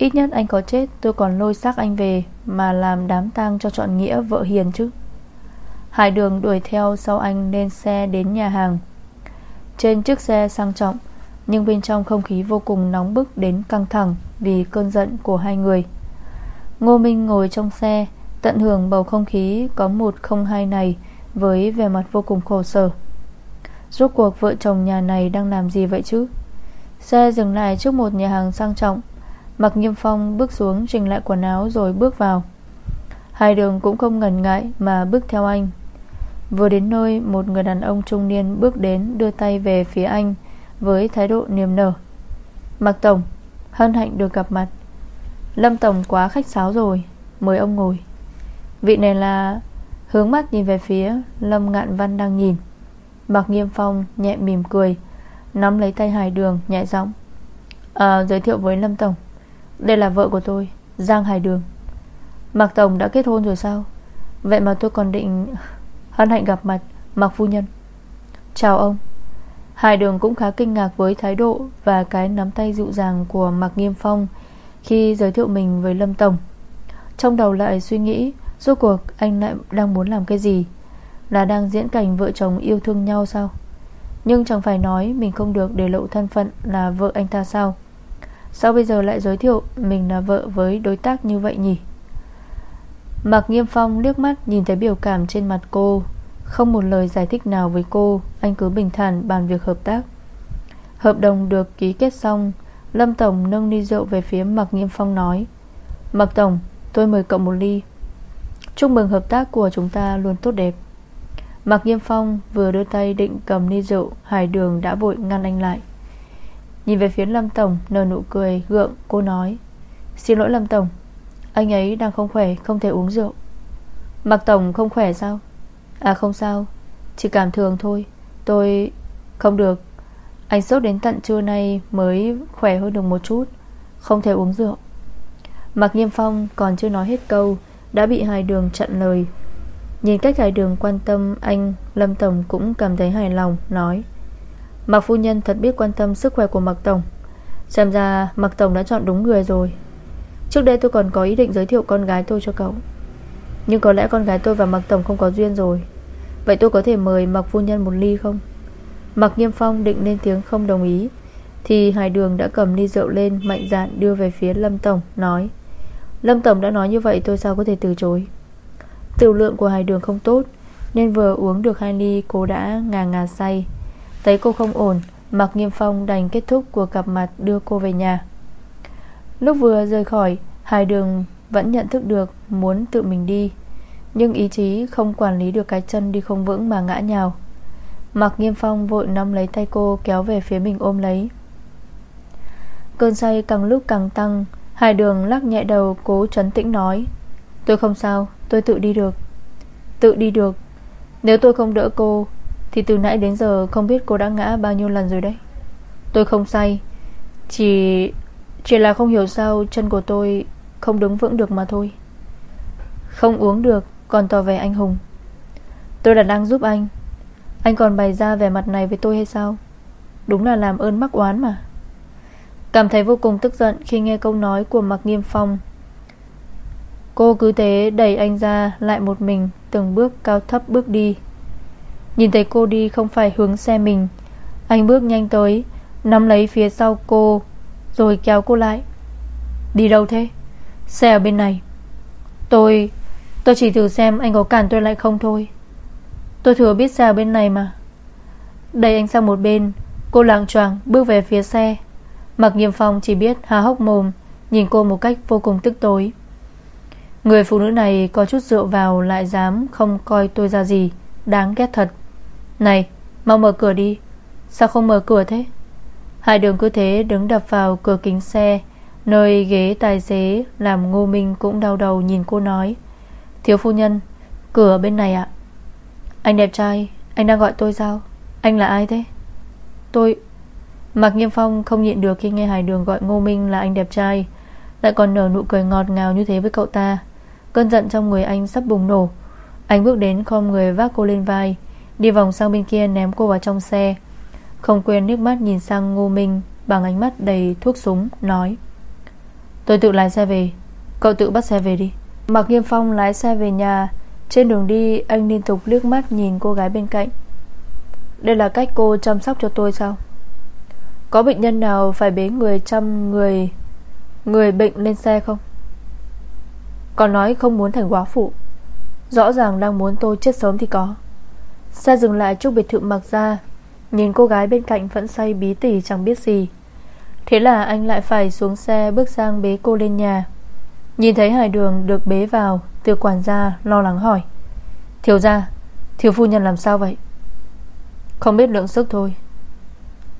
Ít nhất anh có chết, tôi còn lôi xác anh về Mà làm đám tang cho chọn nghĩa vợ hiền chứ. Hải đường đuổi theo sau anh lên xe đến nhà hàng. Trên chiếc xe sang trọng, Nhưng bên trong không khí vô cùng nóng bức đến căng thẳng Vì cơn giận của hai người. Ngô Minh ngồi trong xe, Tận hưởng bầu không khí có một không hai này Với vẻ mặt vô cùng khổ sở. Rốt cuộc vợ chồng nhà này đang làm gì vậy chứ? Xe dừng lại trước một nhà hàng sang trọng Mặc nghiêm phong bước xuống Chỉnh lại quần áo rồi bước vào. Hai đường cũng không ngần ngại Mà bước theo anh. Vừa đến nơi một người đàn ông trung niên bước đến Đưa tay về phía anh Với thái độ niềm nở. Mạc Tổng Hân hạnh được gặp mặt. Lâm Tổng quá khách sáo rồi Mời ông ngồi. Vị này là Hướng mắt nhìn về phía Lâm Ngạn Văn đang nhìn. Mạc Nghiêm Phong nhẹ mỉm cười Nắm lấy tay Hải Đường nhẹ giọng à, Giới thiệu với Lâm Tổng. Đây là vợ của tôi, Giang Hải Đường. Mạc Tổng đã kết hôn rồi sao? Vậy mà tôi còn định <laughs> Hân hạnh gặp mặt Mạc Phu Nhân. Chào ông. Hải Đường cũng khá kinh ngạc với thái độ Và cái nắm tay dịu dàng của Mạc Nghiêm Phong Khi giới thiệu mình với Lâm Tổng. Trong đầu lại suy nghĩ, Rốt cuộc anh lại đang muốn làm cái gì? Là đang diễn cảnh vợ chồng yêu thương nhau sao? Nhưng chẳng phải nói Mình không được để lộ thân phận là vợ anh ta sao? Sao bây giờ lại giới thiệu Mình là vợ với đối tác như vậy nhỉ? Mạc Nghiêm Phong liếc mắt Nhìn thấy biểu cảm trên mặt cô. Không một lời giải thích nào với cô, Anh cứ bình thản bàn việc hợp tác. Hợp đồng được ký kết xong, Lâm Tổng nâng ly rượu về phía Mạc Nghiêm Phong nói, Mạc Tổng, tôi mời cậu một ly. Chúc mừng hợp tác của chúng ta luôn tốt đẹp. Mạc Nghiêm Phong vừa đưa tay định cầm ly rượu, Hải đường đã vội ngăn anh lại. Nhìn về phía Lâm Tổng, Nở nụ cười, gượng, cô nói. Xin lỗi Lâm Tổng, Anh ấy đang không khỏe, không thể uống rượu. Mặc Tổng không khỏe sao? À không sao, Chỉ cảm thường thôi. Tôi không được. Anh sốt đến tận trưa nay mới khỏe hơn được một chút, Không thể uống rượu. Mạc Nghiêm Phong còn chưa nói hết câu, đã bị Hải Đường chặn lời. Nhìn cách Hải Đường quan tâm, anh Lâm Tổng cũng cảm thấy hài lòng, Nói. Mạc Phu Nhân thật biết quan tâm sức khỏe của Mạc Tổng. Xem ra Mạc Tổng đã chọn đúng người rồi. Trước đây tôi còn có ý định giới thiệu con gái tôi cho cậu. Nhưng có lẽ con gái tôi và Mạc Tổng không có duyên rồi. Vậy tôi có thể mời Mạc Phu Nhân một ly không? Mạc Nghiêm Phong định lên tiếng không đồng ý, Thì Hải Đường đã cầm ly rượu lên, Mạnh dạn đưa về phía Lâm Tổng, Nói, Lâm Tổng đã nói như vậy, tôi sao có thể từ chối? Tiểu lượng của Hải Đường không tốt, Nên vừa uống được hai ly, cô đã ngà ngà say. Thấy cô không ổn, Mạc Nghiêm Phong đành kết thúc cuộc gặp mặt đưa cô về nhà. Lúc vừa rời khỏi Hải Đường vẫn nhận thức được Muốn tự mình đi, Nhưng ý chí không quản lý được cái chân đi không vững mà ngã nhào. Mạc Nghiêm Phong vội nắm lấy tay cô Kéo về phía mình ôm lấy. Cơn say càng lúc càng tăng Hải đường lắc nhẹ đầu cố trấn tĩnh nói, Tôi không sao, Tôi tự đi được. Tự đi được. Nếu tôi không đỡ cô thì từ nãy đến giờ không biết cô đã ngã bao nhiêu lần rồi đấy. Tôi không say, Chỉ Chỉ là không hiểu sao chân của tôi Không đứng vững được mà thôi. Không uống được, Còn tỏ vẻ anh hùng. Tôi là đang giúp anh. Anh còn bày ra vẻ mặt này với tôi hay sao? Đúng là làm ơn mắc oán mà. Cảm thấy vô cùng tức giận khi nghe câu nói của Mạc Nghiêm Phong. Cô cứ thế đẩy anh ra Lại một mình, Từng bước cao thấp bước đi. Nhìn thấy cô đi không phải hướng xe mình. Anh bước nhanh tới, Nắm lấy phía sau cô, Rồi kéo cô lại. Đi đâu thế? Xe ở bên này. Tôi Tôi chỉ thử xem anh có cản tôi lại không thôi. Tôi thừa biết xe ở bên này mà. Đẩy anh sang một bên, Cô lạng choàng bước về phía xe. Mặc nghiêm phong chỉ biết há hốc mồm, Nhìn cô một cách vô cùng tức tối. Người phụ nữ này có chút rượu vào Lại dám không coi tôi ra gì, Đáng ghét thật. Này, mau mở cửa đi. Sao không mở cửa thế? Hai đường cứ thế đứng đập vào cửa kính xe, Nơi ghế tài xế Làm Ngô Minh cũng đau đầu nhìn cô nói, Thiếu phu nhân, Cửa bên này ạ. Anh đẹp trai, Anh đang gọi tôi sao? Anh là ai thế? Tôi Mạc Nghiêm Phong không nhịn được khi nghe Hải Đường gọi Ngô Minh là anh đẹp trai Lại còn nở nụ cười ngọt ngào như thế với cậu ta. Cơn giận trong người anh sắp bùng nổ. Anh bước đến khom người vác cô lên vai Đi vòng sang bên kia ném cô vào trong xe. Không quên nước mắt nhìn sang Ngô Minh, Bằng ánh mắt đầy thuốc súng, Nói. Tôi tự lái xe về. Cậu tự bắt xe về đi. Mạc Nghiêm Phong lái xe về nhà. Trên đường đi, anh liên tục liếc mắt nhìn cô gái bên cạnh. Đây là cách cô chăm sóc cho tôi sao? Có bệnh nhân nào phải bế người chăm người Người bệnh lên xe không? Còn nói không muốn thành quá phụ. Rõ ràng đang muốn tôi chết sớm thì có. Xe dừng lại trước biệt thự mặc ra. Nhìn cô gái bên cạnh vẫn say bí tỉ chẳng biết gì. Thế là anh lại phải xuống xe Bước sang bế cô lên nhà. Nhìn thấy hải đường được bế vào Từ quản gia lo lắng hỏi. Thiếu gia, Thiếu phu nhân làm sao vậy? Không biết lượng sức thôi.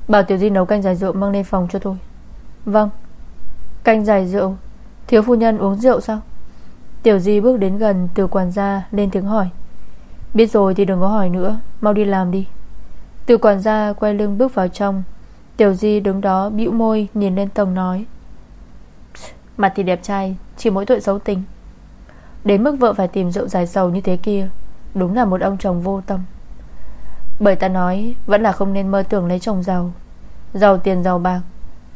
Bảo tiểu di nấu canh giải rượu mang lên phòng cho tôi. Vâng. Canh giải rượu? Thiếu phu nhân uống rượu sao? Tiểu di bước đến gần từ quản gia, lên tiếng hỏi. Biết rồi thì đừng có hỏi nữa, Mau đi làm đi. Từ quản gia quay lưng bước vào trong, Tiểu Di đứng đó bĩu môi Nhìn lên tầng nói Mặt thì đẹp trai, Chỉ mỗi tội xấu tính Đến mức vợ phải tìm rượu dài sầu như thế kia, Đúng là một ông chồng vô tâm. Bởi ta nói, Vẫn là không nên mơ tưởng lấy chồng giàu. Giàu tiền giàu bạc,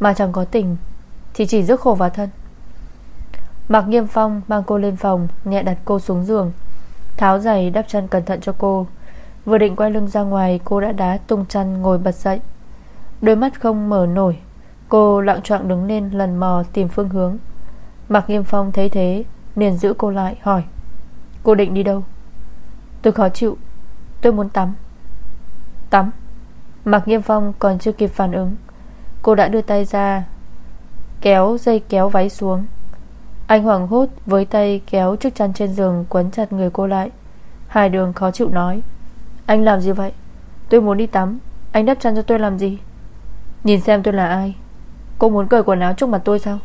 Mà chẳng có tình, Thì chỉ rước khổ vào thân. Mạc Nghiêm Phong mang cô lên phòng, Nhẹ đặt cô xuống giường Tháo giày, đắp chân cẩn thận cho cô. Vừa định quay lưng ra ngoài, Cô đã đá tung chăn ngồi bật dậy. Đôi mắt không mở nổi, Cô lặng trọng đứng lên lần mò tìm phương hướng. Mạc Nghiêm Phong thấy thế, Liền giữ cô lại, hỏi, Cô định đi đâu? Tôi khó chịu, Tôi muốn tắm. Tắm? Mạc Nghiêm Phong còn chưa kịp phản ứng, Cô đã đưa tay ra, Kéo dây kéo váy xuống. Anh hoảng hốt với tay kéo chiếc chăn trên giường Quấn chặt người cô lại. Hai đường khó chịu nói, Anh làm gì vậy? Tôi muốn đi tắm. Anh đắp chăn cho tôi làm gì? Nhìn xem tôi là ai. Cô muốn cởi quần áo trước mặt tôi sao?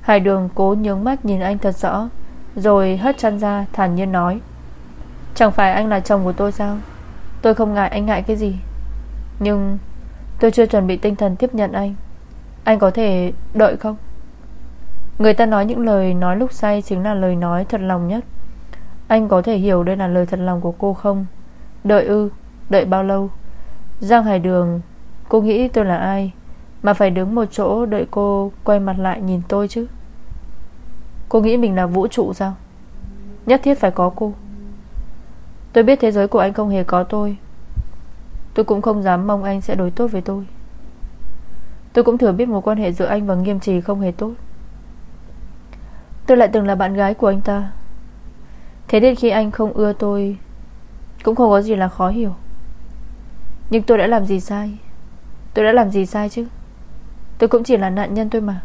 Hải đường cố nhướng mắt nhìn anh thật rõ, Rồi hất chăn ra thản nhiên nói, Chẳng phải anh là chồng của tôi sao? Tôi không ngại anh ngại cái gì. Nhưng Tôi chưa chuẩn bị tinh thần tiếp nhận anh. Anh có thể đợi không? Người ta nói những lời nói lúc say Chính là lời nói thật lòng nhất. Anh có thể hiểu đây là lời thật lòng của cô không? Đợi ư, Đợi bao lâu? Giang Hải Đường, Cô nghĩ tôi là ai? Mà phải đứng một chỗ đợi cô Quay mặt lại nhìn tôi chứ. Cô nghĩ mình là vũ trụ sao? Nhất thiết phải có cô. Tôi biết thế giới của anh không hề có tôi. Tôi cũng không dám mong anh sẽ đối tốt với tôi. Tôi cũng thừa biết mối quan hệ giữa anh và Nghiêm Trì không hề tốt. Tôi lại từng là bạn gái của anh ta. Thế nên khi anh không ưa tôi, Cũng không có gì là khó hiểu. Nhưng tôi đã làm gì sai? Tôi đã làm gì sai chứ? Tôi cũng chỉ là nạn nhân thôi mà.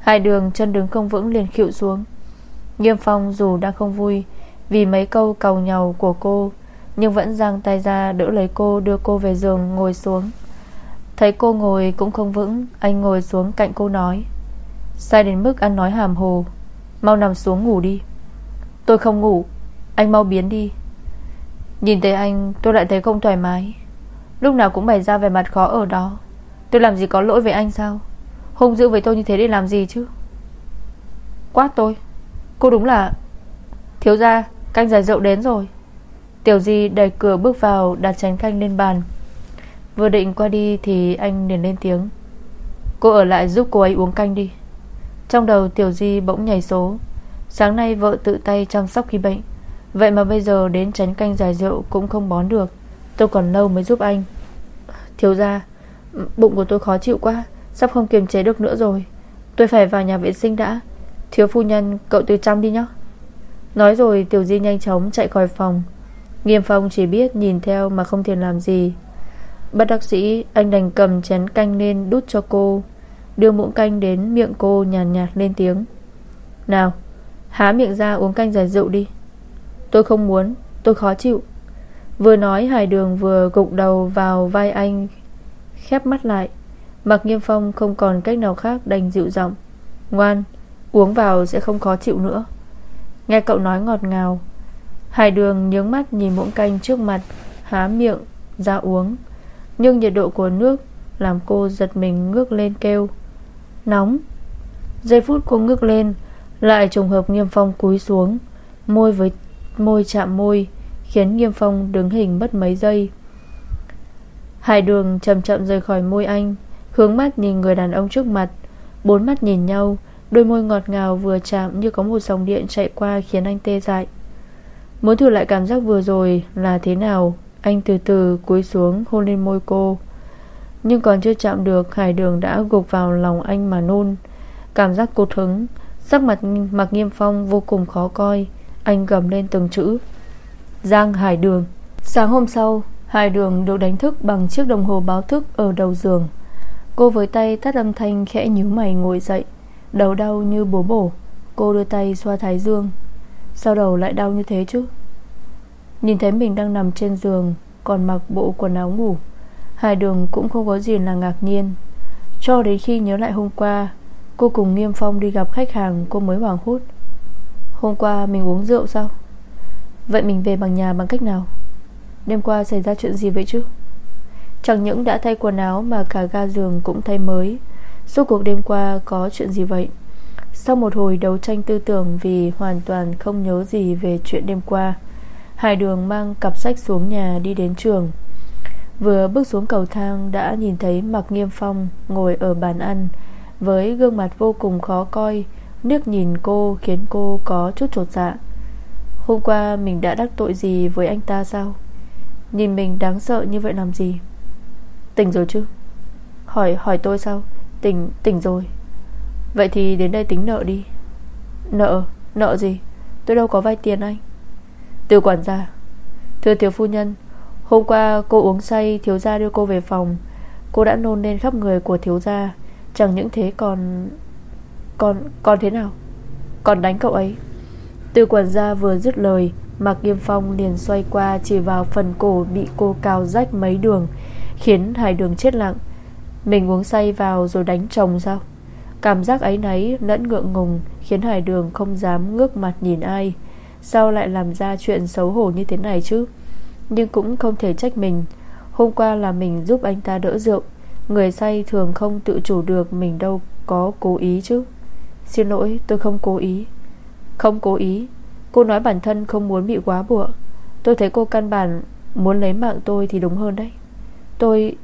Hai đường chân đứng không vững liền khịu xuống. Nghiêm phong dù đang không vui Vì mấy câu cầu nhau của cô, Nhưng vẫn giang tay ra đỡ lấy cô, Đưa cô về giường ngồi xuống. Thấy cô ngồi cũng không vững, Anh ngồi xuống cạnh cô nói Sai đến mức ăn nói hàm hồ. Mau nằm xuống ngủ đi. Tôi không ngủ. Anh mau biến đi. Nhìn thấy anh, tôi lại thấy không thoải mái. Lúc nào cũng bày ra về mặt khó ở đó. Tôi làm gì có lỗi với anh sao? Hung dữ với tôi như thế để làm gì chứ? Quát tôi. Cô đúng là Thiếu ra canh giải rượu đến rồi. Tiểu Di đẩy cửa bước vào, Đặt chén canh lên bàn. Vừa định qua đi thì anh liền lên tiếng. Cô ở lại giúp cô ấy uống canh đi. Trong đầu Tiểu Di bỗng nhảy số. Sáng nay vợ tự tay chăm sóc khi bệnh. Vậy mà bây giờ đến chén canh giải rượu Cũng không bón được. Tôi còn lâu mới giúp anh. Thiếu ra Bụng của tôi khó chịu quá. Sắp không kiềm chế được nữa rồi. Tôi phải vào nhà vệ sinh đã. Thiếu phu nhân, cậu từ trong đi nhé. Nói rồi Tiểu Di nhanh chóng chạy khỏi phòng. Nghiêm Phong chỉ biết nhìn theo Mà không thể làm gì. Bắt đắc sĩ anh đành cầm chén canh lên Đút cho cô. Đưa muỗng canh đến miệng cô nhàn nhạt, nhạt lên tiếng. Nào Há miệng ra uống canh giải rượu đi. Tôi không muốn Tôi khó chịu. Vừa nói Hải Đường vừa gục đầu vào vai anh Khép mắt lại. Mặc Nghiêm Phong không còn cách nào khác đành dịu giọng. Ngoan Uống vào sẽ không khó chịu nữa. Nghe cậu nói ngọt ngào Hải đường nhướng mắt nhìn muỗng canh trước mặt Há miệng ra uống. Nhưng nhiệt độ của nước Làm cô giật mình ngước lên kêu. Nóng. Giây phút cô ngước lên, Lại trùng hợp Nghiêm Phong cúi xuống, Môi với, môi chạm môi, Khiến Nghiêm Phong đứng hình mất mấy giây. Hải đường chậm chậm rời khỏi môi anh, Hướng mắt nhìn người đàn ông trước mặt. Bốn mắt nhìn nhau, Đôi môi ngọt ngào vừa chạm như có một dòng điện chạy qua khiến anh tê dại. Muốn thử lại cảm giác vừa rồi là thế nào? Anh từ từ cúi xuống, hôn lên môi cô. Nhưng còn chưa chạm được, Hải đường đã gục vào lòng anh mà nôn. Cảm giác cột hứng, Sắc mặt mặc nghiêm phong vô cùng khó coi. Anh gầm lên từng chữ. Giang Hải đường. Sáng hôm sau, Hải đường được đánh thức bằng chiếc đồng hồ báo thức ở đầu giường. Cô với tay tắt âm thanh khẽ nhíu mày ngồi dậy, Đầu đau như bố bổ. Cô đưa tay xoa thái dương. Sao đầu lại đau như thế chứ? Nhìn thấy mình đang nằm trên giường, Còn mặc bộ quần áo ngủ Hải đường cũng không có gì là ngạc nhiên. Cho đến khi nhớ lại hôm qua, Cô cùng Nghiêm Phong đi gặp khách hàng Cô mới hoảng hốt. Hôm qua mình uống rượu sao? Vậy mình về bằng nhà bằng cách nào? Đêm qua xảy ra chuyện gì vậy chứ? Chẳng những đã thay quần áo Mà cả ga giường cũng thay mới. Suốt cuộc đêm qua có chuyện gì vậy? Sau một hồi đấu tranh tư tưởng Vì hoàn toàn không nhớ gì về chuyện đêm qua, Hải đường mang cặp sách xuống nhà đi đến trường. Vừa bước xuống cầu thang Đã nhìn thấy Mạc Nghiêm Phong Ngồi ở bàn ăn, Với gương mặt vô cùng khó coi, Nước nhìn cô khiến cô có chút trột dạ. Hôm qua mình đã đắc tội gì với anh ta sao? Nhìn mình đáng sợ như vậy làm gì? Tỉnh rồi chứ. Hỏi hỏi tôi sao? Tỉnh tỉnh rồi. Vậy thì đến đây tính nợ đi. Nợ? Nợ gì? Tôi đâu có vay tiền anh. Từ quản gia. Thưa thiếu phu nhân Hôm qua cô uống say, Thiếu gia đưa cô về phòng. Cô đã nôn lên khắp người của thiếu gia. Chẳng những thế còn Còn còn thế nào? Còn đánh cậu ấy. Từ quản gia vừa dứt lời, Mạc Nghiêm Phong liền xoay qua Chỉ vào phần cổ bị cô cào rách mấy đường, Khiến hai đường chết lặng. Mình uống say vào rồi đánh chồng sao? Cảm giác ấy nấy lẫn ngượng ngùng, Khiến Hải Đường không dám ngước mặt nhìn ai. Sao lại làm ra chuyện xấu hổ như thế này chứ? Nhưng cũng không thể trách mình. Hôm qua là mình giúp anh ta đỡ rượu. Người say thường không tự chủ được Mình đâu, có cố ý chứ. Xin lỗi, tôi không cố ý. Không cố ý? Cô nói bản thân không muốn bị quá bụa. Tôi thấy cô căn bản Muốn lấy mạng tôi thì đúng hơn đấy. Tôi,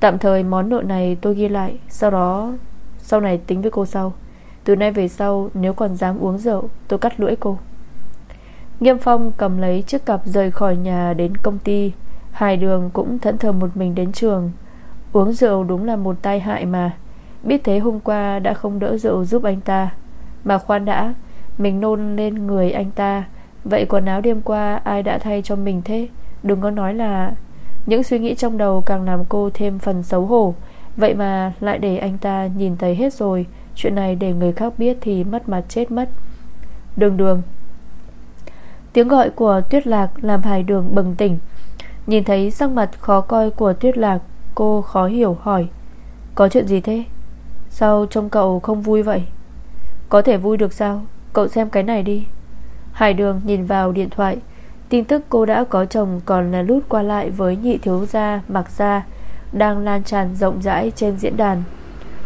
Tạm thời món nợ này tôi ghi lại, Sau đó, Sau này tính với cô sau. Từ nay về sau, nếu còn dám uống rượu, Tôi cắt lưỡi cô. Nghiêm Phong cầm lấy chiếc cặp rời khỏi nhà đến công ty. Hải đường cũng thẫn thờ một mình đến trường. Uống rượu đúng là một tai hại mà. Biết thế hôm qua đã không đỡ rượu giúp anh ta. Mà khoan đã, Mình nôn lên người anh ta. Vậy quần áo đêm qua ai đã thay cho mình thế? Đừng có nói là những suy nghĩ trong đầu càng làm cô thêm phần xấu hổ. Vậy mà lại để anh ta nhìn thấy hết rồi. Chuyện này để người khác biết thì mất mặt chết mất. Đường đường Tiếng gọi của Tuyết Lạc làm Hải Đường bừng tỉnh. Nhìn thấy sắc mặt khó coi của Tuyết Lạc, Cô khó hiểu hỏi, Có chuyện gì thế? Sao trông cậu không vui vậy? Có thể vui được sao? Cậu xem cái này đi. Hải Đường nhìn vào điện thoại, Tin tức cô đã có chồng còn là lút qua lại với nhị thiếu gia mặc gia Đang lan tràn rộng rãi trên diễn đàn.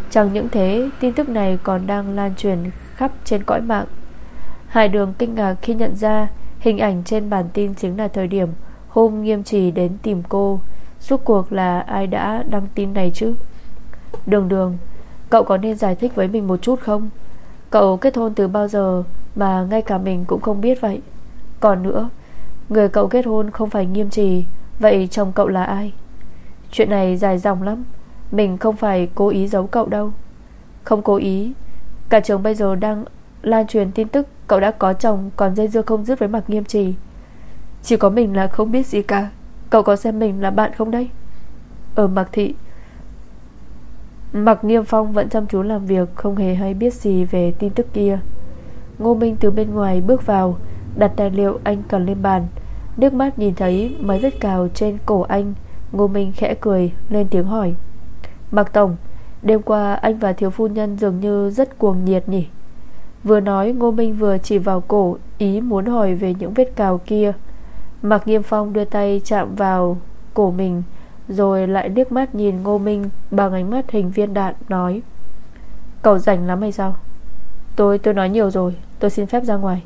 Chẳng những thế, Tin tức này còn đang lan truyền khắp trên cõi mạng. Hải đường kinh ngạc khi nhận ra Hình ảnh trên bản tin chính là thời điểm Hôm nghiêm trì đến tìm cô. Suốt cuộc là ai đã đăng tin này chứ? Đường đường, Cậu có nên giải thích với mình một chút không? Cậu kết hôn từ bao giờ Mà ngay cả mình cũng không biết vậy? Còn nữa, Người cậu kết hôn không phải nghiêm trì, Vậy chồng cậu là ai? Chuyện này dài dòng lắm, Mình không phải cố ý giấu cậu đâu. Không cố ý, Cả trường bây giờ đang lan truyền tin tức Cậu đã có chồng, còn dây dưa không dứt với mặt nghiêm trì. Chỉ có mình là không biết gì cả. Cậu có xem mình là bạn không đấy? Ở Mạc Thị, Mạc Nghiêm Phong vẫn chăm chú làm việc, Không hề hay biết gì về tin tức kia. Ngô Minh từ bên ngoài bước vào, Đặt tài liệu anh cần lên bàn. Nước mắt nhìn thấy mấy vết cào trên cổ anh, Ngô Minh khẽ cười, lên tiếng hỏi. Mạc Tổng, Đêm qua anh và thiếu phu nhân dường như rất cuồng nhiệt nhỉ? Vừa nói, Ngô Minh vừa chỉ vào cổ, Ý muốn hỏi về những vết cào kia. Mạc Nghiêm Phong đưa tay chạm vào cổ mình, Rồi lại liếc mắt nhìn Ngô Minh Bằng ánh mắt hình viên đạn, nói, Cậu rảnh lắm hay sao? Tôi tôi nói nhiều rồi, Tôi xin phép ra ngoài.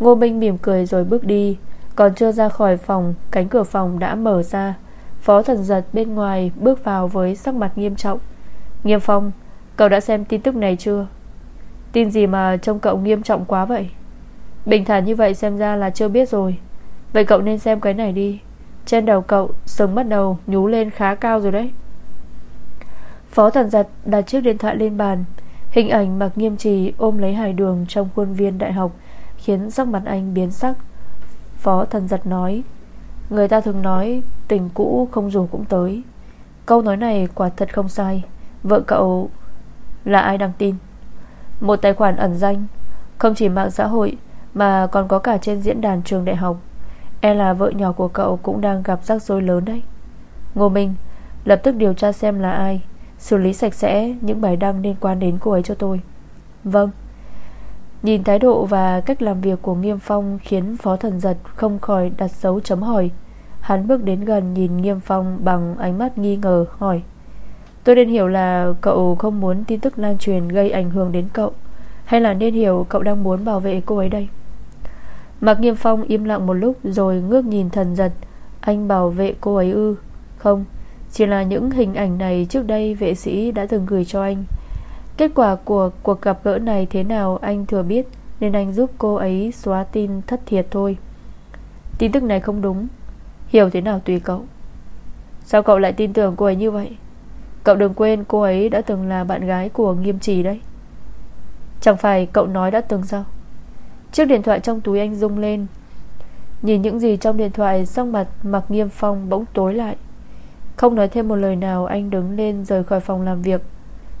Ngô Minh mỉm cười rồi bước đi, Còn chưa ra khỏi phòng, Cánh cửa phòng đã mở ra. Phó thần giật bên ngoài bước vào với sắc mặt nghiêm trọng. Nghiêm Phong, Cậu đã xem tin tức này chưa? Tin gì mà trông cậu nghiêm trọng quá vậy? Bình thản như vậy xem ra là chưa biết rồi. Vậy cậu nên xem cái này đi. Trên đầu cậu sừng bắt đầu nhú lên khá cao rồi đấy. Phó thần giật đặt chiếc điện thoại lên bàn. Hình ảnh mặc nghiêm trì ôm lấy hải đường Trong khuôn viên đại học Khiến sắc mặt anh biến sắc. Phó thần giật nói, Người ta thường nói tình cũ không dù cũng tới. Câu nói này quả thật không sai. Vợ cậu là ai đăng tin? Một tài khoản ẩn danh. Không chỉ mạng xã hội, Mà còn có cả trên diễn đàn trường đại học. E là vợ nhỏ của cậu cũng đang gặp rắc rối lớn đấy. Ngô Minh, Lập tức điều tra xem là ai, Xử lý sạch sẽ những bài đăng liên quan đến cô ấy cho tôi. Vâng. Nhìn thái độ và cách làm việc của Nghiêm Phong Khiến Phó Thần Giật không khỏi đặt dấu chấm hỏi. Hắn bước đến gần nhìn Nghiêm Phong Bằng ánh mắt nghi ngờ, hỏi. Tôi nên hiểu là cậu không muốn tin tức lan truyền Gây ảnh hưởng đến cậu, Hay là nên hiểu cậu đang muốn bảo vệ cô ấy đây? Mạc Nghiêm Phong im lặng một lúc Rồi ngước nhìn thần giật. Anh bảo vệ cô ấy ư? Không, Chỉ là những hình ảnh này trước đây vệ sĩ đã từng gửi cho anh. Kết quả của cuộc gặp gỡ này thế nào anh thừa biết, Nên anh giúp cô ấy xóa tin thất thiệt thôi. Tin tức này không đúng. Hiểu thế nào tùy cậu? Sao cậu lại tin tưởng cô ấy như vậy? Cậu đừng quên cô ấy đã từng là bạn gái của nghiêm trì đấy. Chẳng phải cậu nói đã từng sao? Chiếc điện thoại trong túi anh rung lên. Nhìn những gì trong điện thoại Xong mặt mặc nghiêm phong bỗng tối lại. Không nói thêm một lời nào, Anh đứng lên rời khỏi phòng làm việc.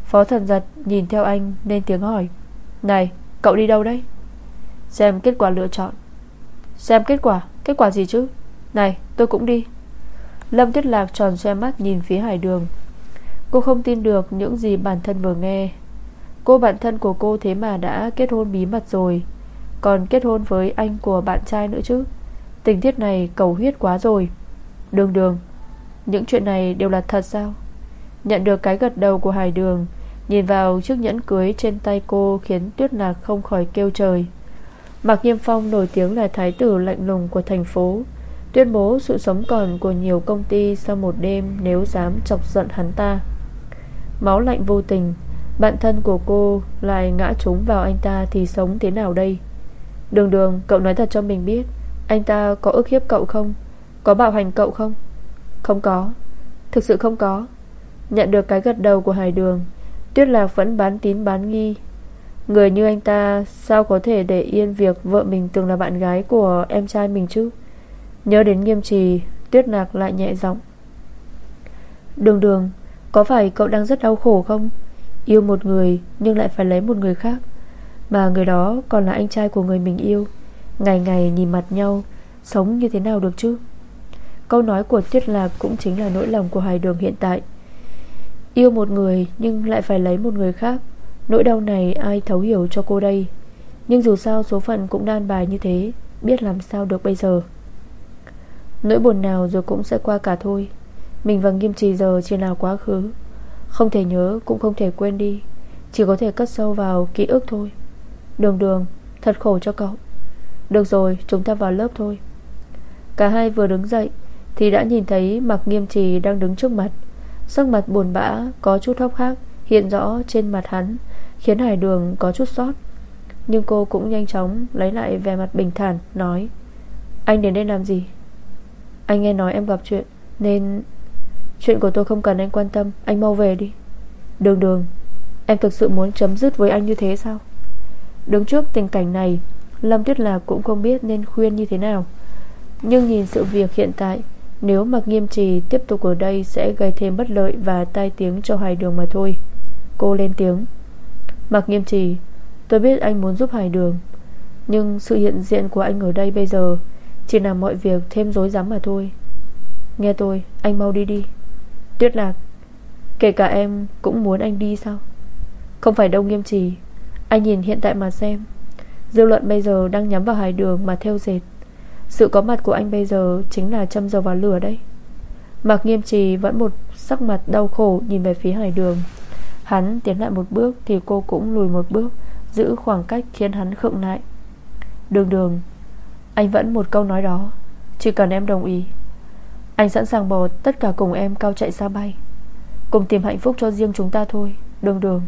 Phó thần giật nhìn theo anh Nên tiếng hỏi, Này, cậu đi đâu đấy? Xem kết quả lựa chọn. Xem kết quả? Kết quả gì chứ? Này, tôi cũng đi. Lâm Tuyết Lạc tròn xe mắt nhìn phía hải đường. Cô không tin được những gì bản thân vừa nghe. Cô bạn thân của cô thế mà đã kết hôn bí mật rồi. Còn kết hôn với anh của bạn trai nữa chứ? Tình tiết này cầu huyết quá rồi. Đường đường, Những chuyện này đều là thật sao? Nhận được cái gật đầu của Hải Đường, Nhìn vào chiếc nhẫn cưới trên tay cô Khiến Tuyết Lạc không khỏi kêu trời. Mạc Nghiêm Phong nổi tiếng là thái tử lạnh lùng của thành phố, Tuyên bố sự sống còn của nhiều công ty Sau một đêm nếu dám chọc giận hắn ta. Máu lạnh vô tình. Bạn thân của cô lại ngã trúng vào anh ta Thì sống thế nào đây? Đường đường, cậu nói thật cho mình biết, Anh ta có ức hiếp cậu không? Có bạo hành cậu không? Không có. Thực sự không có. Nhận được cái gật đầu của Hải Đường, Tuyết Lạc vẫn bán tín bán nghi. Người như anh ta Sao có thể để yên việc vợ mình từng là bạn gái của em trai mình chứ? Nhớ đến nghiêm trì, Tuyết Lạc lại nhẹ giọng. Đường đường có phải cậu đang rất đau khổ không? Yêu một người, nhưng lại phải lấy một người khác. Mà người đó còn là anh trai của người mình yêu. Ngày ngày nhìn mặt nhau, Sống như thế nào được chứ? Câu nói của Tuyết Lạc cũng chính là nỗi lòng của Hải Đường hiện tại. Yêu một người, nhưng lại phải lấy một người khác. Nỗi đau này ai thấu hiểu cho cô đây? Nhưng dù sao số phận cũng đan bài như thế, Biết làm sao được bây giờ? Nỗi buồn nào rồi cũng sẽ qua cả thôi. Mình và Nghiêm Trì giờ chỉ là quá khứ. Không thể nhớ, cũng không thể quên đi. Chỉ có thể cất sâu vào ký ức thôi. Đường đường, Thật khổ cho cậu. Được rồi, chúng ta vào lớp thôi. Cả hai vừa đứng dậy, Thì đã nhìn thấy Mạc Nghiêm Trì đang đứng trước mặt. Sắc mặt buồn bã, Có chút hốc hác, hiện rõ trên mặt hắn, Khiến Hải Đường có chút sót. Nhưng cô cũng nhanh chóng lấy lại vẻ mặt bình thản, Nói, Anh đến đây làm gì? Anh nghe nói em gặp chuyện, Nên Chuyện của tôi không cần anh quan tâm, Anh mau về đi. Đường đường, Em thực sự muốn chấm dứt với anh như thế sao? Đứng trước tình cảnh này, Lâm Tuyết Lạc cũng không biết nên khuyên như thế nào. Nhưng nhìn sự việc hiện tại, Nếu mặc nghiêm trì tiếp tục ở đây Sẽ gây thêm bất lợi và tai tiếng cho Hải Đường mà thôi. Cô lên tiếng. Mặc nghiêm trì, Tôi biết anh muốn giúp Hải Đường, Nhưng sự hiện diện của anh ở đây bây giờ Chỉ làm mọi việc thêm rối rắm mà thôi. Nghe tôi, Anh mau đi đi. Tuyết lạc, Kể cả em cũng muốn anh đi sao? Không phải đâu, nghiêm trì. Anh nhìn hiện tại mà xem. Dư luận bây giờ đang nhắm vào hải đường mà theo dệt. Sự có mặt của anh bây giờ Chính là châm dầu vào lửa đấy. Mạc nghiêm trì vẫn một sắc mặt đau khổ Nhìn về phía hải đường. Hắn tiến lại một bước Thì cô cũng lùi một bước, Giữ khoảng cách khiến hắn khựng lại. Đường đường, Anh vẫn một câu nói đó. Chỉ cần em đồng ý anh sẵn sàng bỏ tất cả cùng em cao chạy xa bay. Cùng tìm hạnh phúc cho riêng chúng ta thôi. Đường đường.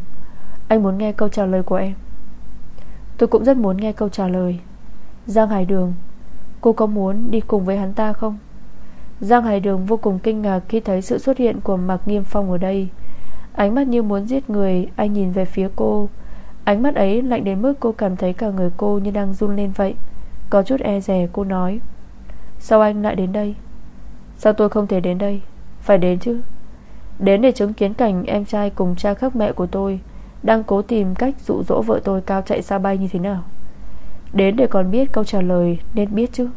Anh muốn nghe câu trả lời của em. Tôi cũng rất muốn nghe câu trả lời. Giang Hải Đường, Cô có muốn đi cùng với hắn ta không? Giang Hải Đường vô cùng kinh ngạc Khi thấy sự xuất hiện của Mạc Nghiêm Phong ở đây. Ánh mắt như muốn giết người, Anh nhìn về phía cô. Ánh mắt ấy lạnh đến mức cô cảm thấy cả người cô Như đang run lên vậy. Có chút e rè cô nói. Sao anh lại đến đây? Sao tôi không thể đến đây? Phải đến chứ. Đến để chứng kiến cảnh em trai cùng cha khắc mẹ của tôi Đang cố tìm cách dụ dỗ vợ tôi cao chạy xa bay như thế nào. Đến để còn biết câu trả lời Nên biết chứ.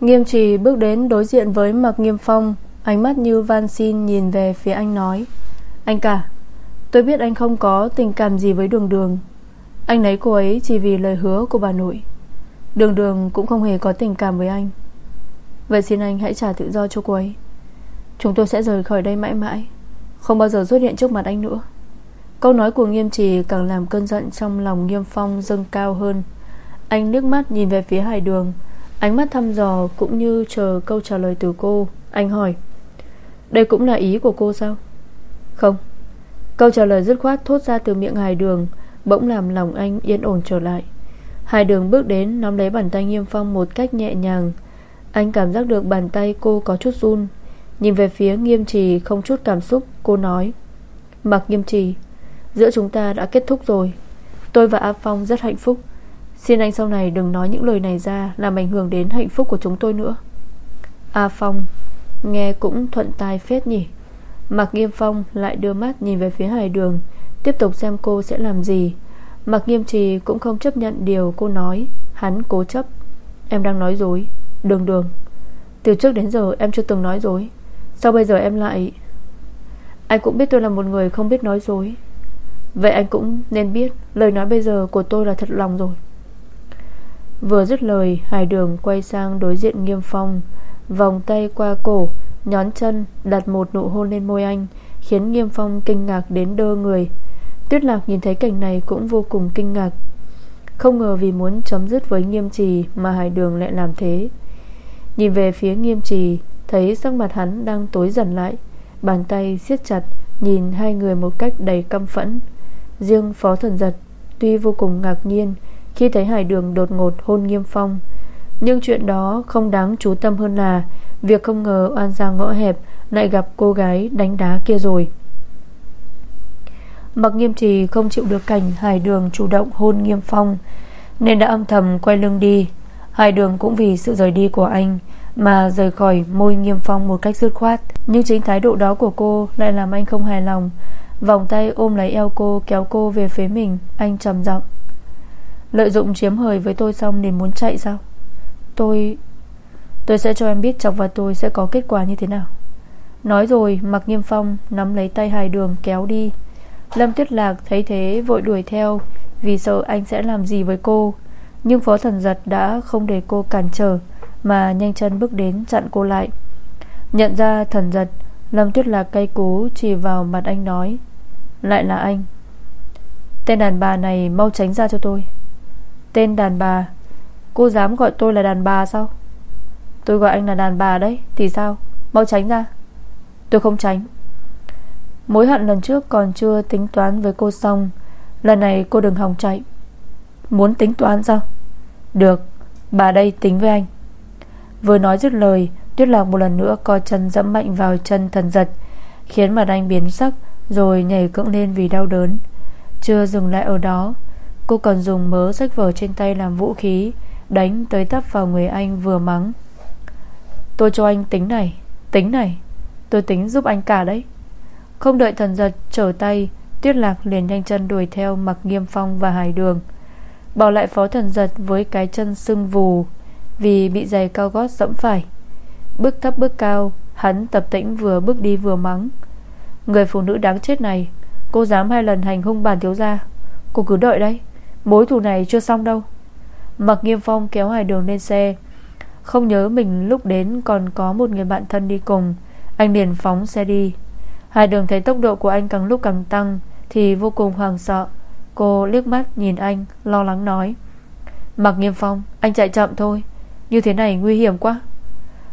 Nghiêm trì bước đến đối diện với Mạc Nghiêm Phong, Ánh mắt như van xin nhìn về phía anh nói, Anh cả, Tôi biết anh không có tình cảm gì với đường đường. Anh lấy cô ấy chỉ vì lời hứa của bà nội. Đường đường cũng không hề có tình cảm với anh. Vậy xin anh hãy trả tự do cho cô ấy. Chúng tôi sẽ rời khỏi đây mãi mãi. Không bao giờ xuất hiện trước mặt anh nữa. Câu nói của nghiêm trì càng làm cơn giận Trong lòng nghiêm phong dâng cao hơn. Anh nước mắt nhìn về phía hải đường. Ánh mắt thăm dò cũng như chờ câu trả lời từ cô. Anh hỏi, Đây cũng là ý của cô sao? Không. Câu trả lời dứt khoát thốt ra từ miệng Hải Đường, Bỗng làm lòng anh yên ổn trở lại. Hải Đường bước đến, Nắm lấy bàn tay Nghiêm Phong một cách nhẹ nhàng. Anh cảm giác được bàn tay cô có chút run. Nhìn về phía Nghiêm Trì không chút cảm xúc, Cô nói, Mặc Nghiêm Trì, Giữa chúng ta đã kết thúc rồi. Tôi và A Phong rất hạnh phúc. Xin anh sau này đừng nói những lời này ra Làm ảnh hưởng đến hạnh phúc của chúng tôi nữa. A Phong Nghe cũng thuận tai phết nhỉ. Mạc Nghiêm Phong lại đưa mắt nhìn về phía hải đường, Tiếp tục xem cô sẽ làm gì. Mạc Nghiêm Trì cũng không chấp nhận điều cô nói, Hắn cố chấp. Em đang nói dối. Đường đường. Từ trước đến giờ em chưa từng nói dối. Sao bây giờ em lại Anh cũng biết tôi là một người không biết nói dối. Vậy anh cũng nên biết Lời nói bây giờ của tôi là thật lòng rồi. Vừa dứt lời, Hải đường quay sang đối diện Nghiêm Phong, Vòng tay qua cổ, Nhón chân, đặt một nụ hôn lên môi anh, Khiến Nghiêm Phong kinh ngạc đến đơ người. Tuyết Lạc nhìn thấy cảnh này Cũng vô cùng kinh ngạc. Không ngờ vì muốn chấm dứt với Nghiêm Trì Mà Hải Đường lại làm thế. Nhìn về phía Nghiêm Trì, Thấy sắc mặt hắn đang tối dần lại. Bàn tay siết chặt, Nhìn hai người một cách đầy căm phẫn. Riêng Phó Thần Giật Tuy vô cùng ngạc nhiên Khi thấy Hải Đường đột ngột hôn Nghiêm Phong, Nhưng chuyện đó không đáng chú tâm hơn là Việc không ngờ oan ra ngõ hẹp Lại gặp cô gái đánh đá kia rồi. Mặc nghiêm trì không chịu được cảnh Hải đường chủ động hôn nghiêm phong, Nên đã âm thầm quay lưng đi. Hải đường cũng vì sự rời đi của anh Mà rời khỏi môi nghiêm phong một cách dứt khoát. Nhưng chính thái độ đó của cô Lại làm anh không hài lòng. Vòng tay ôm lấy eo cô, kéo cô về phía mình, Anh trầm giọng. Lợi dụng chiếm hời với tôi xong nên muốn chạy sao? Tôi Tôi sẽ cho em biết chọc vào tôi sẽ có kết quả như thế nào. Nói rồi Mặc Nghiêm Phong nắm lấy tay Hải Đường kéo đi. Lâm Tuyết Lạc thấy thế vội đuổi theo, Vì sợ anh sẽ làm gì với cô. Nhưng Phó Thần Giật đã không để cô cản trở, Mà nhanh chân bước đến chặn cô lại. Nhận ra Thần Giật, Lâm Tuyết Lạc cay cú chỉ vào mặt anh nói, Lại là anh. Tên đàn bà này mau tránh ra cho tôi. Tên đàn bà? Cô dám gọi tôi là đàn bà sao? Tôi gọi anh là đàn bà đấy, Thì sao? Mau tránh ra. Tôi không tránh. Mối hận lần trước còn chưa tính toán với cô xong, Lần này cô đừng hòng chạy. Muốn tính toán sao? Được, Bà đây tính với anh. Vừa nói dứt lời, Tuyết lạc một lần nữa co chân dẫm mạnh vào chân thần giật, Khiến mặt anh biến sắc, Rồi nhảy cưỡng lên vì đau đớn. Chưa dừng lại ở đó, Cô còn dùng mớ sách vở trên tay làm vũ khí, Đánh tới tấp vào người anh vừa mắng. Tôi cho anh tính này Tính này, Tôi tính giúp anh cả đấy. Không đợi thần giật trở tay, Tuyết lạc liền nhanh chân đuổi theo Mặc nghiêm phong và hải đường. Bỏ lại phó thần giật với cái chân sưng vù Vì bị giày cao gót dẫm phải. Bước thấp bước cao, Hắn tập tĩnh vừa bước đi vừa mắng. Người phụ nữ đáng chết này, Cô dám hai lần hành hung bản thiếu gia? Cô cứ đợi đấy, Mối thù này chưa xong đâu. Mặc nghiêm phong kéo Hải đường lên xe. Không nhớ mình lúc đến còn có một người bạn thân đi cùng. Anh liền phóng xe đi. Hải đường thấy tốc độ của anh càng lúc càng tăng Thì vô cùng hoàng sợ. Cô liếc mắt nhìn anh, Lo lắng nói. Mặc nghiêm phong, anh chạy chậm thôi. Như thế này nguy hiểm quá.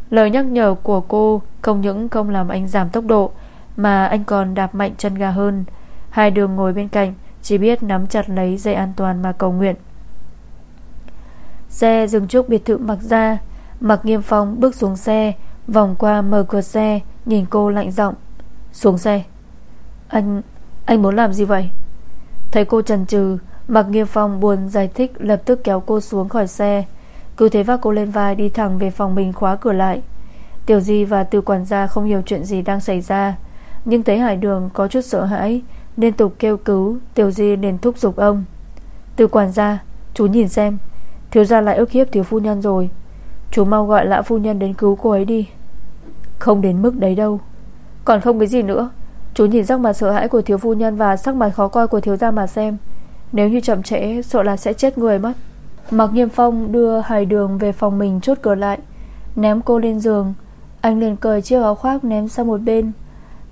Lời nhắc nhở của cô Không những không làm anh giảm tốc độ, Mà anh còn đạp mạnh chân ga hơn. Hai đường ngồi bên cạnh, Chỉ biết nắm chặt lấy dây an toàn mà cầu nguyện. Xe dừng trước biệt thự mặc ra Mặc nghiêm phong bước xuống xe, Vòng qua mở cửa xe, Nhìn cô lạnh giọng. Xuống xe. Anh... anh muốn làm gì vậy? Thấy cô chần chừ Mặc nghiêm phong buồn giải thích Lập tức kéo cô xuống khỏi xe. Cứ thế vác cô lên vai đi thẳng về phòng mình khóa cửa lại. Tiểu Di và từ quản gia không hiểu chuyện gì đang xảy ra. Nhưng thấy Hải Đường có chút sợ hãi, Liên tục kêu cứu, Tiểu Di liền thúc giục ông. Từ quản gia, Chú nhìn xem, Thiếu gia lại ức hiếp thiếu phu nhân rồi. Chú mau gọi lão phu nhân đến cứu cô ấy đi. Không đến mức đấy đâu. Còn không cái gì nữa Chú nhìn sắc mặt sợ hãi của thiếu phu nhân Và sắc mặt khó coi của thiếu gia mà xem. Nếu như chậm trễ, sợ là sẽ chết người mất. Mặc nghiêm phong đưa Hải Đường về phòng mình chốt cửa lại, Ném cô lên giường. Anh liền cởi chiếc áo khoác ném sang một bên.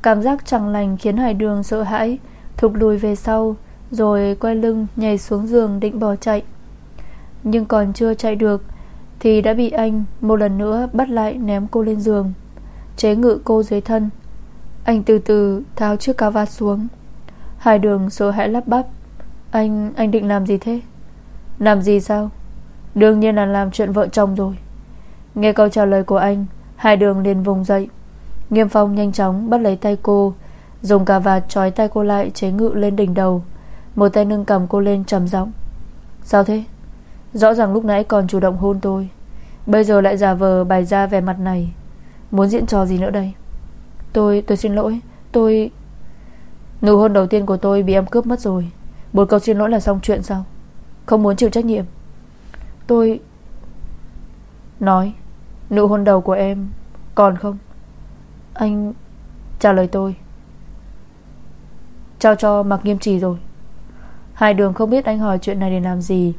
Cảm giác chẳng lành khiến Hải Đường sợ hãi Thục lùi về sau, Rồi quay lưng nhảy xuống giường định bỏ chạy. Nhưng còn chưa chạy được, Thì đã bị anh một lần nữa bắt lại ném cô lên giường, Chế ngự cô dưới thân. Anh từ từ tháo chiếc cà vạt xuống. Hai đường số hãi lắp bắp. Anh, anh định làm gì thế? Làm gì sao? Đương nhiên là làm chuyện vợ chồng rồi. Nghe câu trả lời của anh hai đường liền vùng dậy. Nghiêm phong nhanh chóng bắt lấy tay cô Dùng cà vạt trói tay cô lại Chế ngự lên đỉnh đầu. Một tay nâng cầm cô lên trầm giọng. Sao thế? Rõ ràng lúc nãy còn chủ động hôn tôi. Bây giờ lại giả vờ bày ra vẻ mặt này. Muốn diễn trò gì nữa đây? Tôi, tôi xin lỗi. Tôi Nụ hôn đầu tiên của tôi bị em cướp mất rồi. Một câu xin lỗi là xong chuyện sao? Không muốn chịu trách nhiệm. Tôi Nói Nụ hôn đầu của em Còn không? Anh Trả lời tôi. Trao cho mặc nghiêm trì rồi. Hai đường không biết anh hỏi chuyện này để làm gì.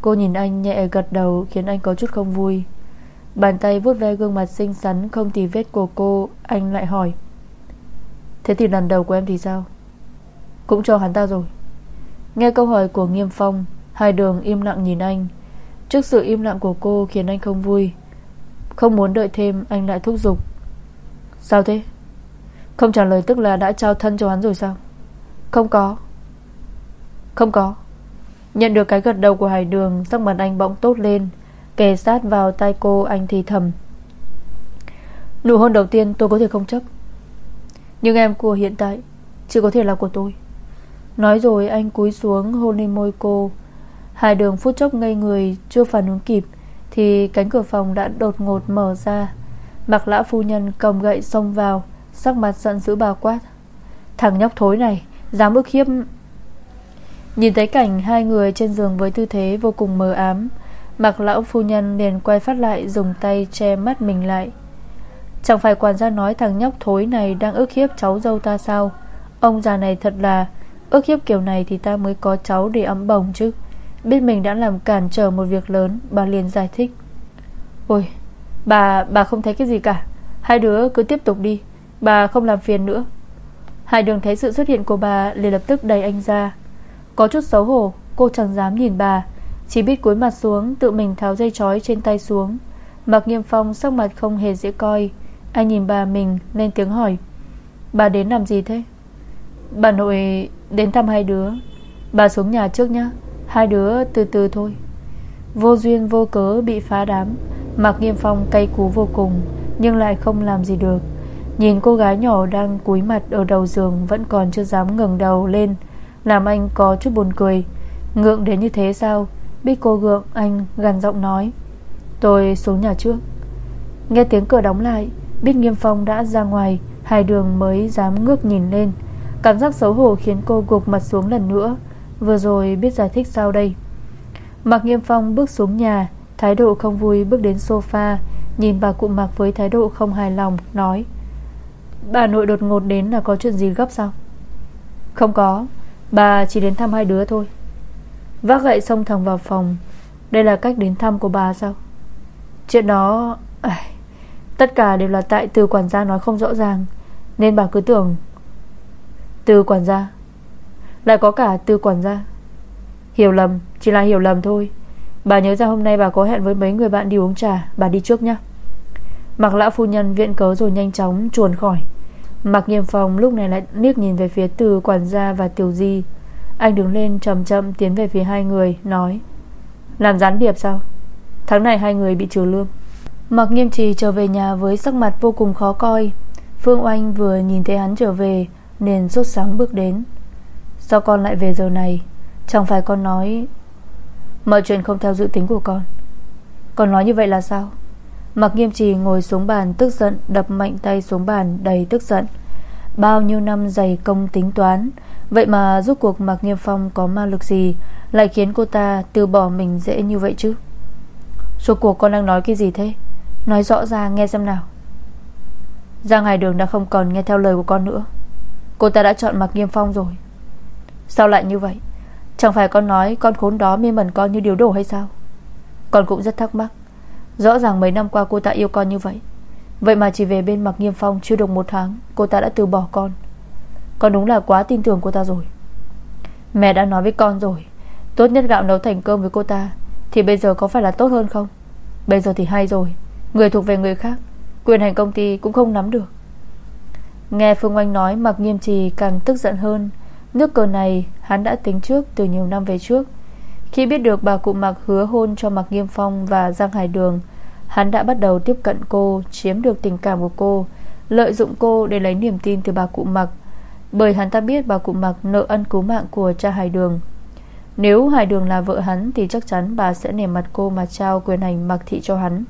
Cô nhìn anh nhẹ gật đầu Khiến anh có chút không vui. Bàn tay vuốt ve gương mặt xinh xắn Không tì vết của cô, Anh lại hỏi. Thế thì lần đầu của em thì sao? Cũng cho hắn ta rồi. Nghe câu hỏi của Nghiêm Phong, Hai đường im lặng nhìn anh. Trước sự im lặng của cô khiến anh không vui. Không muốn đợi thêm, Anh lại thúc giục. Sao thế? Không trả lời tức là đã trao thân cho hắn rồi sao? Không có. Không có. Nhận được cái gật đầu của Hải Đường, Sắc mặt anh bỗng tốt lên. Kề sát vào tay cô, anh thì thầm. Nụ hôn đầu tiên tôi có thể không chấp. Nhưng em của hiện tại Chỉ có thể là của tôi. Nói rồi anh cúi xuống hôn lên môi cô. Hai đường phút chốc ngây người, Chưa phản ứng kịp, Thì cánh cửa phòng đã đột ngột mở ra. Mặc lã phu nhân cầm gậy xông vào, Sắc mặt giận dữ bà quát. Thằng nhóc thối này, Dám ức hiếp. Nhìn thấy cảnh hai người trên giường với tư thế vô cùng mờ ám Mặc lão phu nhân liền quay phát lại Dùng tay che mắt mình lại. Chẳng phải quản gia nói thằng nhóc thối này Đang ức hiếp cháu dâu ta sao? Ông già này thật là, Ức hiếp kiểu này thì ta mới có cháu để ấm bồng chứ. Biết mình đã làm cản trở một việc lớn, Bà liền giải thích. Ôi, Bà bà không thấy cái gì cả. Hai đứa cứ tiếp tục đi. Bà không làm phiền nữa. Hai đường thấy sự xuất hiện của bà liền lập tức đẩy anh ra. Có chút xấu hổ, Cô chẳng dám nhìn bà. Chỉ biết cúi mặt xuống, Tự mình tháo dây chói trên tay xuống. Mặc nghiêm phong sắc mặt không hề dễ coi. Anh nhìn bà mình, lên tiếng hỏi, Bà đến làm gì thế? Bà nội đến thăm hai đứa. Bà xuống nhà trước nhá, Hai đứa từ từ thôi. Vô duyên vô cớ bị phá đám Mặc nghiêm phong cay cú vô cùng, Nhưng lại không làm gì được. Nhìn cô gái nhỏ đang cúi mặt ở đầu giường Vẫn còn chưa dám ngẩng đầu lên, làm anh có chút buồn cười. Ngượng đến như thế sao? Biết cô gượng, anh gần giọng nói. Tôi xuống nhà trước. Nghe tiếng cửa đóng lại Biết Nghiêm Phong đã ra ngoài, Hai đường mới dám ngước nhìn lên. Cảm giác xấu hổ khiến cô gục mặt xuống lần nữa. Vừa rồi biết giải thích sao đây? Mạc Nghiêm Phong bước xuống nhà, Thái độ không vui bước đến sofa, Nhìn bà cụ mặc với thái độ không hài lòng, Nói, Bà nội đột ngột đến là có chuyện gì gấp sao? Không có, Bà chỉ đến thăm hai đứa thôi. Vác gậy xông thẳng vào phòng. Đây là cách đến thăm của bà sao? Chuyện đó à, Tất cả đều là tại từ quản gia nói không rõ ràng. Nên bà cứ tưởng Từ quản gia? Lại có cả từ quản gia? Hiểu lầm Chỉ là hiểu lầm thôi. Bà nhớ ra hôm nay bà có hẹn với mấy người bạn đi uống trà Bà đi trước nhé Mặc lão phu nhân viện cớ rồi nhanh chóng chuồn khỏi. Mặc nghiêm phòng lúc này lại liếc nhìn về phía từ quản gia và tiểu di. Anh đứng lên chậm chậm tiến về phía hai người, Nói, Làm gián điệp sao? Tháng này hai người bị trừ lương. Mặc nghiêm trì trở về nhà với sắc mặt vô cùng khó coi. Phương Oanh vừa nhìn thấy hắn trở về Nên sốt sáng bước đến. Sao con lại về giờ này? Chẳng phải con nói, Mọi chuyện không theo dự tính của con. Con nói như vậy là sao? Mặc nghiêm trì ngồi xuống bàn tức giận, Đập mạnh tay xuống bàn đầy tức giận. Bao nhiêu năm dày công tính toán Vậy mà rốt cuộc Mạc Nghiêm Phong có ma lực gì Lại khiến cô ta từ bỏ mình dễ như vậy chứ? Rốt cuộc con đang nói cái gì thế? Nói rõ ra nghe xem nào. Giang Hải Đường đã không còn nghe theo lời của con nữa. Cô ta đã chọn Mạc Nghiêm Phong rồi. Sao lại như vậy? Chẳng phải con nói con khốn đó mê mẩn con như điều đổ hay sao? Con cũng rất thắc mắc. Rõ ràng mấy năm qua cô ta yêu con như vậy. Vậy mà chỉ về bên Mạc Nghiêm Phong Chưa được một tháng, Cô ta đã từ bỏ con. Con đúng là quá tin tưởng cô ta rồi. Mẹ đã nói với con rồi. Tốt nhất gạo nấu thành cơm với cô ta, Thì bây giờ có phải là tốt hơn không? Bây giờ thì hay rồi, Người thuộc về người khác, Quyền hành công ty cũng không nắm được. Nghe Phương Oanh nói, mặc Nghiêm Trì càng tức giận hơn. Nước cờ này hắn đã tính trước từ nhiều năm về trước. Khi biết được bà cụ Mạc hứa hôn cho Mạc Nghiêm Phong và Giang Hải Đường, Hắn đã bắt đầu tiếp cận cô, Chiếm được tình cảm của cô, Lợi dụng cô để lấy niềm tin từ bà cụ Mạc bởi hắn ta biết bà cụ mặc nợ ân cứu mạng của cha Hải Đường. Nếu Hải Đường là vợ hắn, Thì chắc chắn bà sẽ nể mặt cô mà trao quyền hành mặc Thị cho hắn.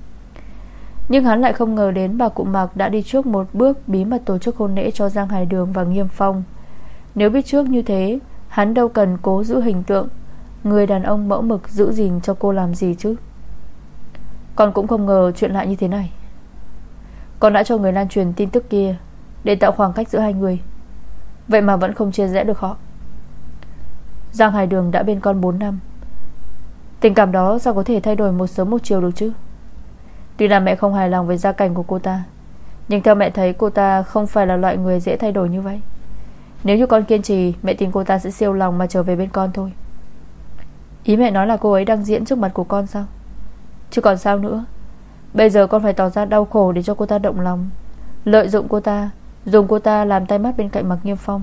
Nhưng hắn lại không ngờ đến bà cụ mặc đã đi trước một bước Bí mật tổ chức hôn lễ cho Giang Hải Đường và Nghiêm Phong. Nếu biết trước như thế, Hắn đâu cần cố giữ hình tượng. Người đàn ông mẫu mực giữ gìn cho cô làm gì chứ? Con cũng không ngờ chuyện lại như thế này. Con đã cho người lan truyền tin tức kia Để tạo khoảng cách giữa hai người. Vậy mà vẫn không chia rẽ được họ. Giang Hải Đường đã bên con 4 năm. Tình cảm đó sao có thể thay đổi một sớm một chiều được chứ? Tuy là mẹ không hài lòng với gia cảnh của cô ta, Nhưng theo mẹ thấy cô ta không phải là loại người dễ thay đổi như vậy. Nếu như con kiên trì, Mẹ tin cô ta sẽ siêu lòng mà trở về bên con thôi. Ý mẹ nói là cô ấy đang diễn trước mặt của con sao? Chứ còn sao nữa? Bây giờ con phải tỏ ra đau khổ để cho cô ta động lòng, Lợi dụng cô ta Dùng cô ta làm tay mắt bên cạnh Mạc Nghiêm Phong.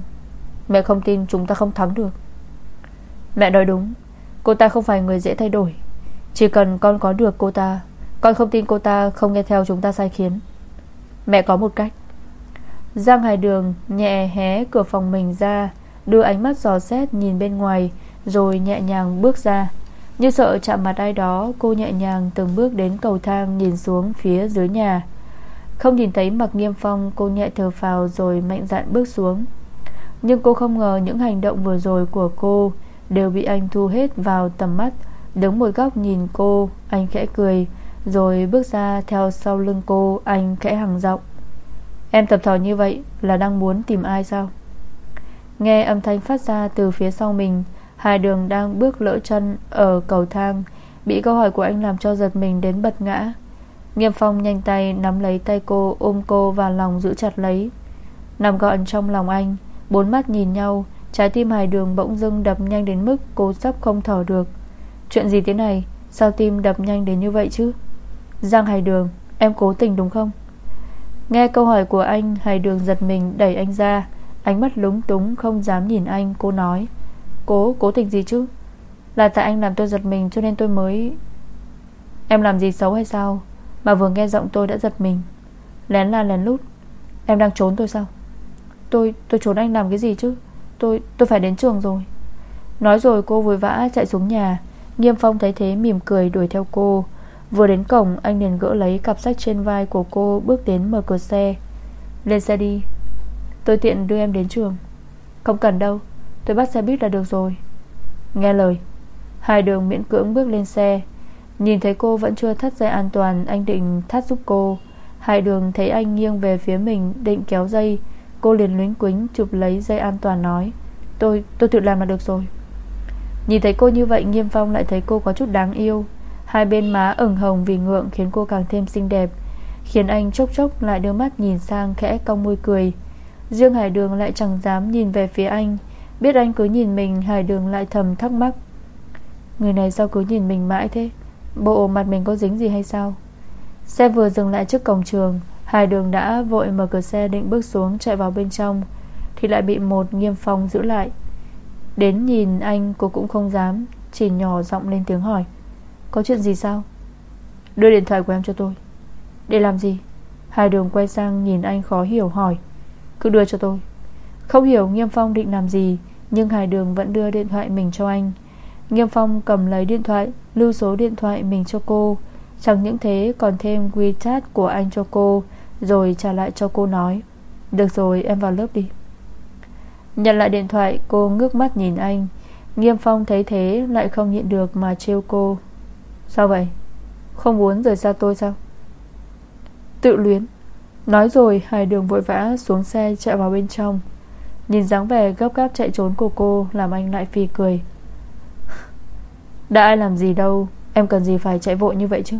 Mẹ không tin chúng ta không thắng được. Mẹ nói đúng, Cô ta không phải người dễ thay đổi. Chỉ cần con có được cô ta, Con không tin cô ta không nghe theo chúng ta sai khiến. Mẹ có một cách. Giang Hải Đường nhẹ hé cửa phòng mình ra, Đưa ánh mắt dò xét nhìn bên ngoài, Rồi nhẹ nhàng bước ra. Như sợ chạm mặt ai đó, Cô nhẹ nhàng từng bước đến cầu thang Nhìn xuống phía dưới nhà. Không nhìn thấy mặc nghiêm phong, Cô nhẹ thở phào rồi mạnh dạn bước xuống. Nhưng cô không ngờ những hành động vừa rồi của cô Đều bị anh thu hết vào tầm mắt. Đứng một góc nhìn cô, Anh khẽ cười, Rồi bước ra theo sau lưng cô, Anh khẽ hằng giọng. Em tập thò như vậy là đang muốn tìm ai sao? Nghe âm thanh phát ra từ phía sau mình, Hai đường đang bước lỡ chân Ở cầu thang, Bị câu hỏi của anh làm cho giật mình đến bật ngã. Nghiêm phong nhanh tay nắm lấy tay cô Ôm cô vào lòng giữ chặt lấy. Nằm gọn trong lòng anh Bốn mắt nhìn nhau Trái tim hài đường bỗng dưng đập nhanh đến mức Cô sắp không thở được. Chuyện gì thế này? Sao tim đập nhanh đến như vậy chứ? Giang hài đường Em cố tình đúng không? Nghe câu hỏi của anh Hài đường giật mình đẩy anh ra. Ánh mắt lúng túng không dám nhìn anh Cô nói. Cố, cố tình gì chứ? Là tại anh làm tôi giật mình cho nên tôi mới Em làm gì xấu hay sao? Mà vừa nghe giọng tôi đã giật mình. Lén là lén lút. Em đang trốn tôi sao? Tôi tôi trốn anh làm cái gì chứ? Tôi tôi phải đến trường rồi. Nói rồi cô vội vã chạy xuống nhà. Nghiêm Phong thấy thế mỉm cười đuổi theo cô. Vừa đến cổng, anh liền gỡ lấy cặp sách trên vai của cô, Bước đến mở cửa xe. Lên xe đi. Tôi tiện đưa em đến trường. Không cần đâu. Tôi bắt xe buýt là được rồi. Nghe lời, Hai đường miễn cưỡng bước lên xe. Nhìn thấy cô vẫn chưa thắt dây an toàn, Anh định thắt giúp cô. Hải đường thấy anh nghiêng về phía mình, Định kéo dây. Cô liền luyến quính chụp lấy dây an toàn nói, Tôi tôi tự làm là được rồi. Nhìn thấy cô như vậy, Nghiêm Phong lại thấy cô có chút đáng yêu. Hai bên má ửng hồng vì ngượng Khiến cô càng thêm xinh đẹp, Khiến anh chốc chốc lại đưa mắt nhìn sang Khẽ cong môi cười. Dương Hải Đường lại chẳng dám nhìn về phía anh. Biết anh cứ nhìn mình, Hải Đường lại thầm thắc mắc, Người này sao cứ nhìn mình mãi thế? Bộ mặt mình có dính gì hay sao? Xe vừa dừng lại trước cổng trường Hải Đường đã vội mở cửa xe định bước xuống Chạy vào bên trong, Thì lại bị một nghiêm phong giữ lại. Đến nhìn anh, cô cũng không dám, Chỉ nhỏ giọng lên tiếng hỏi, Có chuyện gì sao? Đưa điện thoại của em cho tôi. Để làm gì? Hải đường quay sang nhìn anh khó hiểu hỏi, Cứ đưa cho tôi. Không hiểu Nghiêm Phong định làm gì, Nhưng Hải đường vẫn đưa điện thoại mình cho anh. Nghiêm Phong cầm lấy điện thoại, Lưu số điện thoại mình cho cô. Chẳng những thế, còn thêm WeChat của anh cho cô, Rồi trả lại cho cô nói, Được rồi, em vào lớp đi. Nhận lại điện thoại, cô ngước mắt nhìn anh. Nghiêm Phong thấy thế, Lại không nhịn được mà trêu cô. Sao vậy? Không muốn rời xa tôi sao? Tự luyến. Nói rồi, hai đường vội vã xuống xe chạy vào bên trong. Nhìn dáng vẻ gấp gáp chạy trốn của cô, Làm anh lại phì cười. Đã ai làm gì đâu Em cần gì phải chạy vội như vậy chứ?